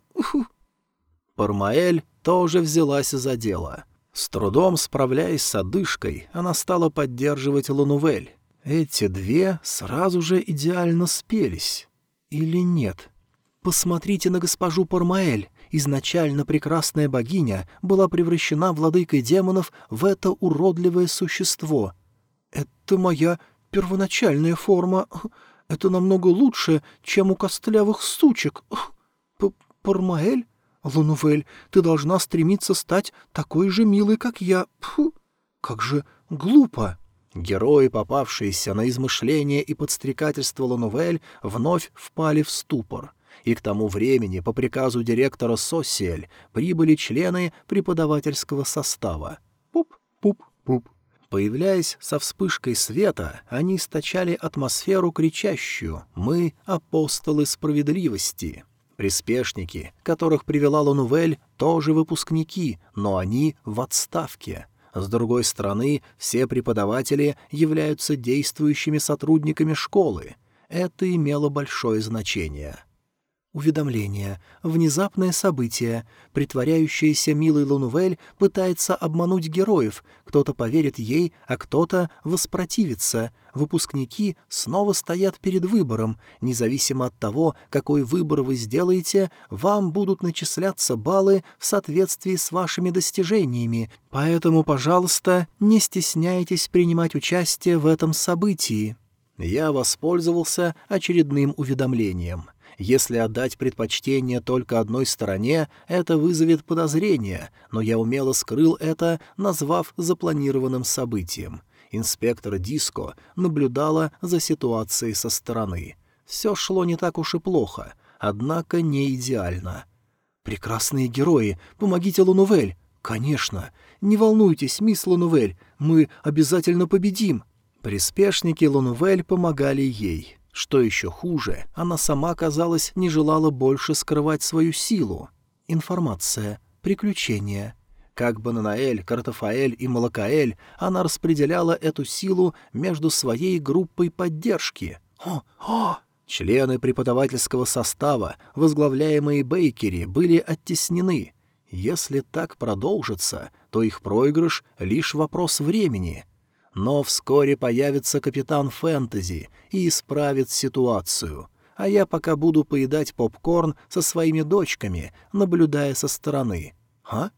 Пармаэль тоже взялась за дело. С трудом справляясь с одышкой, она стала поддерживать Лунувель. Эти две сразу же идеально спелись. Или нет? Посмотрите на госпожу Пармаэль. Изначально прекрасная богиня была превращена владыкой демонов в это уродливое существо. «Это моя первоначальная форма. Это намного лучше, чем у костлявых сучек. П Пармаэль? Лунувель, ты должна стремиться стать такой же милой, как я. Фу, как же глупо!» Герои, попавшиеся на измышления и подстрекательство Лунувель, вновь впали в ступор — и к тому времени по приказу директора Сосиэль прибыли члены преподавательского состава. Пуп-пуп-пуп. Появляясь со вспышкой света, они источали атмосферу кричащую «Мы — апостолы справедливости». Приспешники, которых привела Лунувель, тоже выпускники, но они в отставке. С другой стороны, все преподаватели являются действующими сотрудниками школы. Это имело большое значение. Уведомление. Внезапное событие. Притворяющаяся милой Лунувель пытается обмануть героев. Кто-то поверит ей, а кто-то воспротивится. Выпускники снова стоят перед выбором. Независимо от того, какой выбор вы сделаете, вам будут начисляться баллы в соответствии с вашими достижениями. Поэтому, пожалуйста, не стесняйтесь принимать участие в этом событии. Я воспользовался очередным уведомлением — если отдать предпочтение только одной стороне, это вызовет подозрение, но я умело скрыл это, назвав запланированным событием. Инспектор Диско наблюдала за ситуацией со стороны. Все шло не так уж и плохо, однако не идеально. «Прекрасные герои, помогите Лунувель!» «Конечно! Не волнуйтесь, мисс Лунувель, мы обязательно победим!» Приспешники Лунувель помогали ей. Что еще хуже, она сама, казалось, не желала больше скрывать свою силу. Информация, приключения. Как бы Нанаэль, Картофаэль и Малакаэль, она распределяла эту силу между своей группой поддержки. О, о! Члены преподавательского состава, возглавляемые Бейкери, были оттеснены. Если так продолжится, то их проигрыш — лишь вопрос времени — Но вскоре появится капитан Фэнтези и исправит ситуацию. А я пока буду поедать попкорн со своими дочками, наблюдая со стороны. А?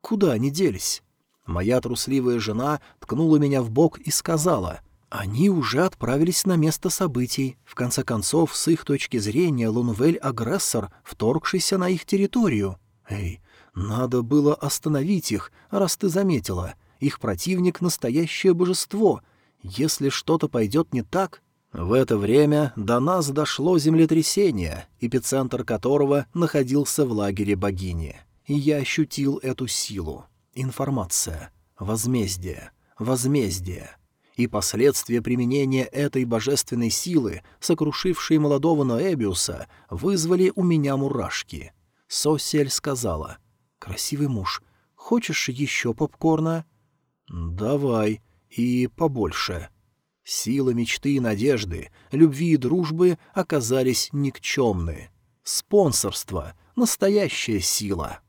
Куда они делись? Моя трусливая жена ткнула меня в бок и сказала, «Они уже отправились на место событий. В конце концов, с их точки зрения, Лунвель — агрессор, вторгшийся на их территорию. Эй, надо было остановить их, раз ты заметила. Их противник — настоящее божество. Если что-то пойдет не так... В это время до нас дошло землетрясение, эпицентр которого находился в лагере богини. И я ощутил эту силу. Информация. Возмездие. Возмездие. И последствия применения этой божественной силы, сокрушившей молодого Ноэбиуса, вызвали у меня мурашки. Сосель сказала, «Красивый муж, хочешь еще попкорна?» «Давай, и побольше». Сила мечты и надежды, любви и дружбы оказались никчемны. Спонсорство — настоящая сила.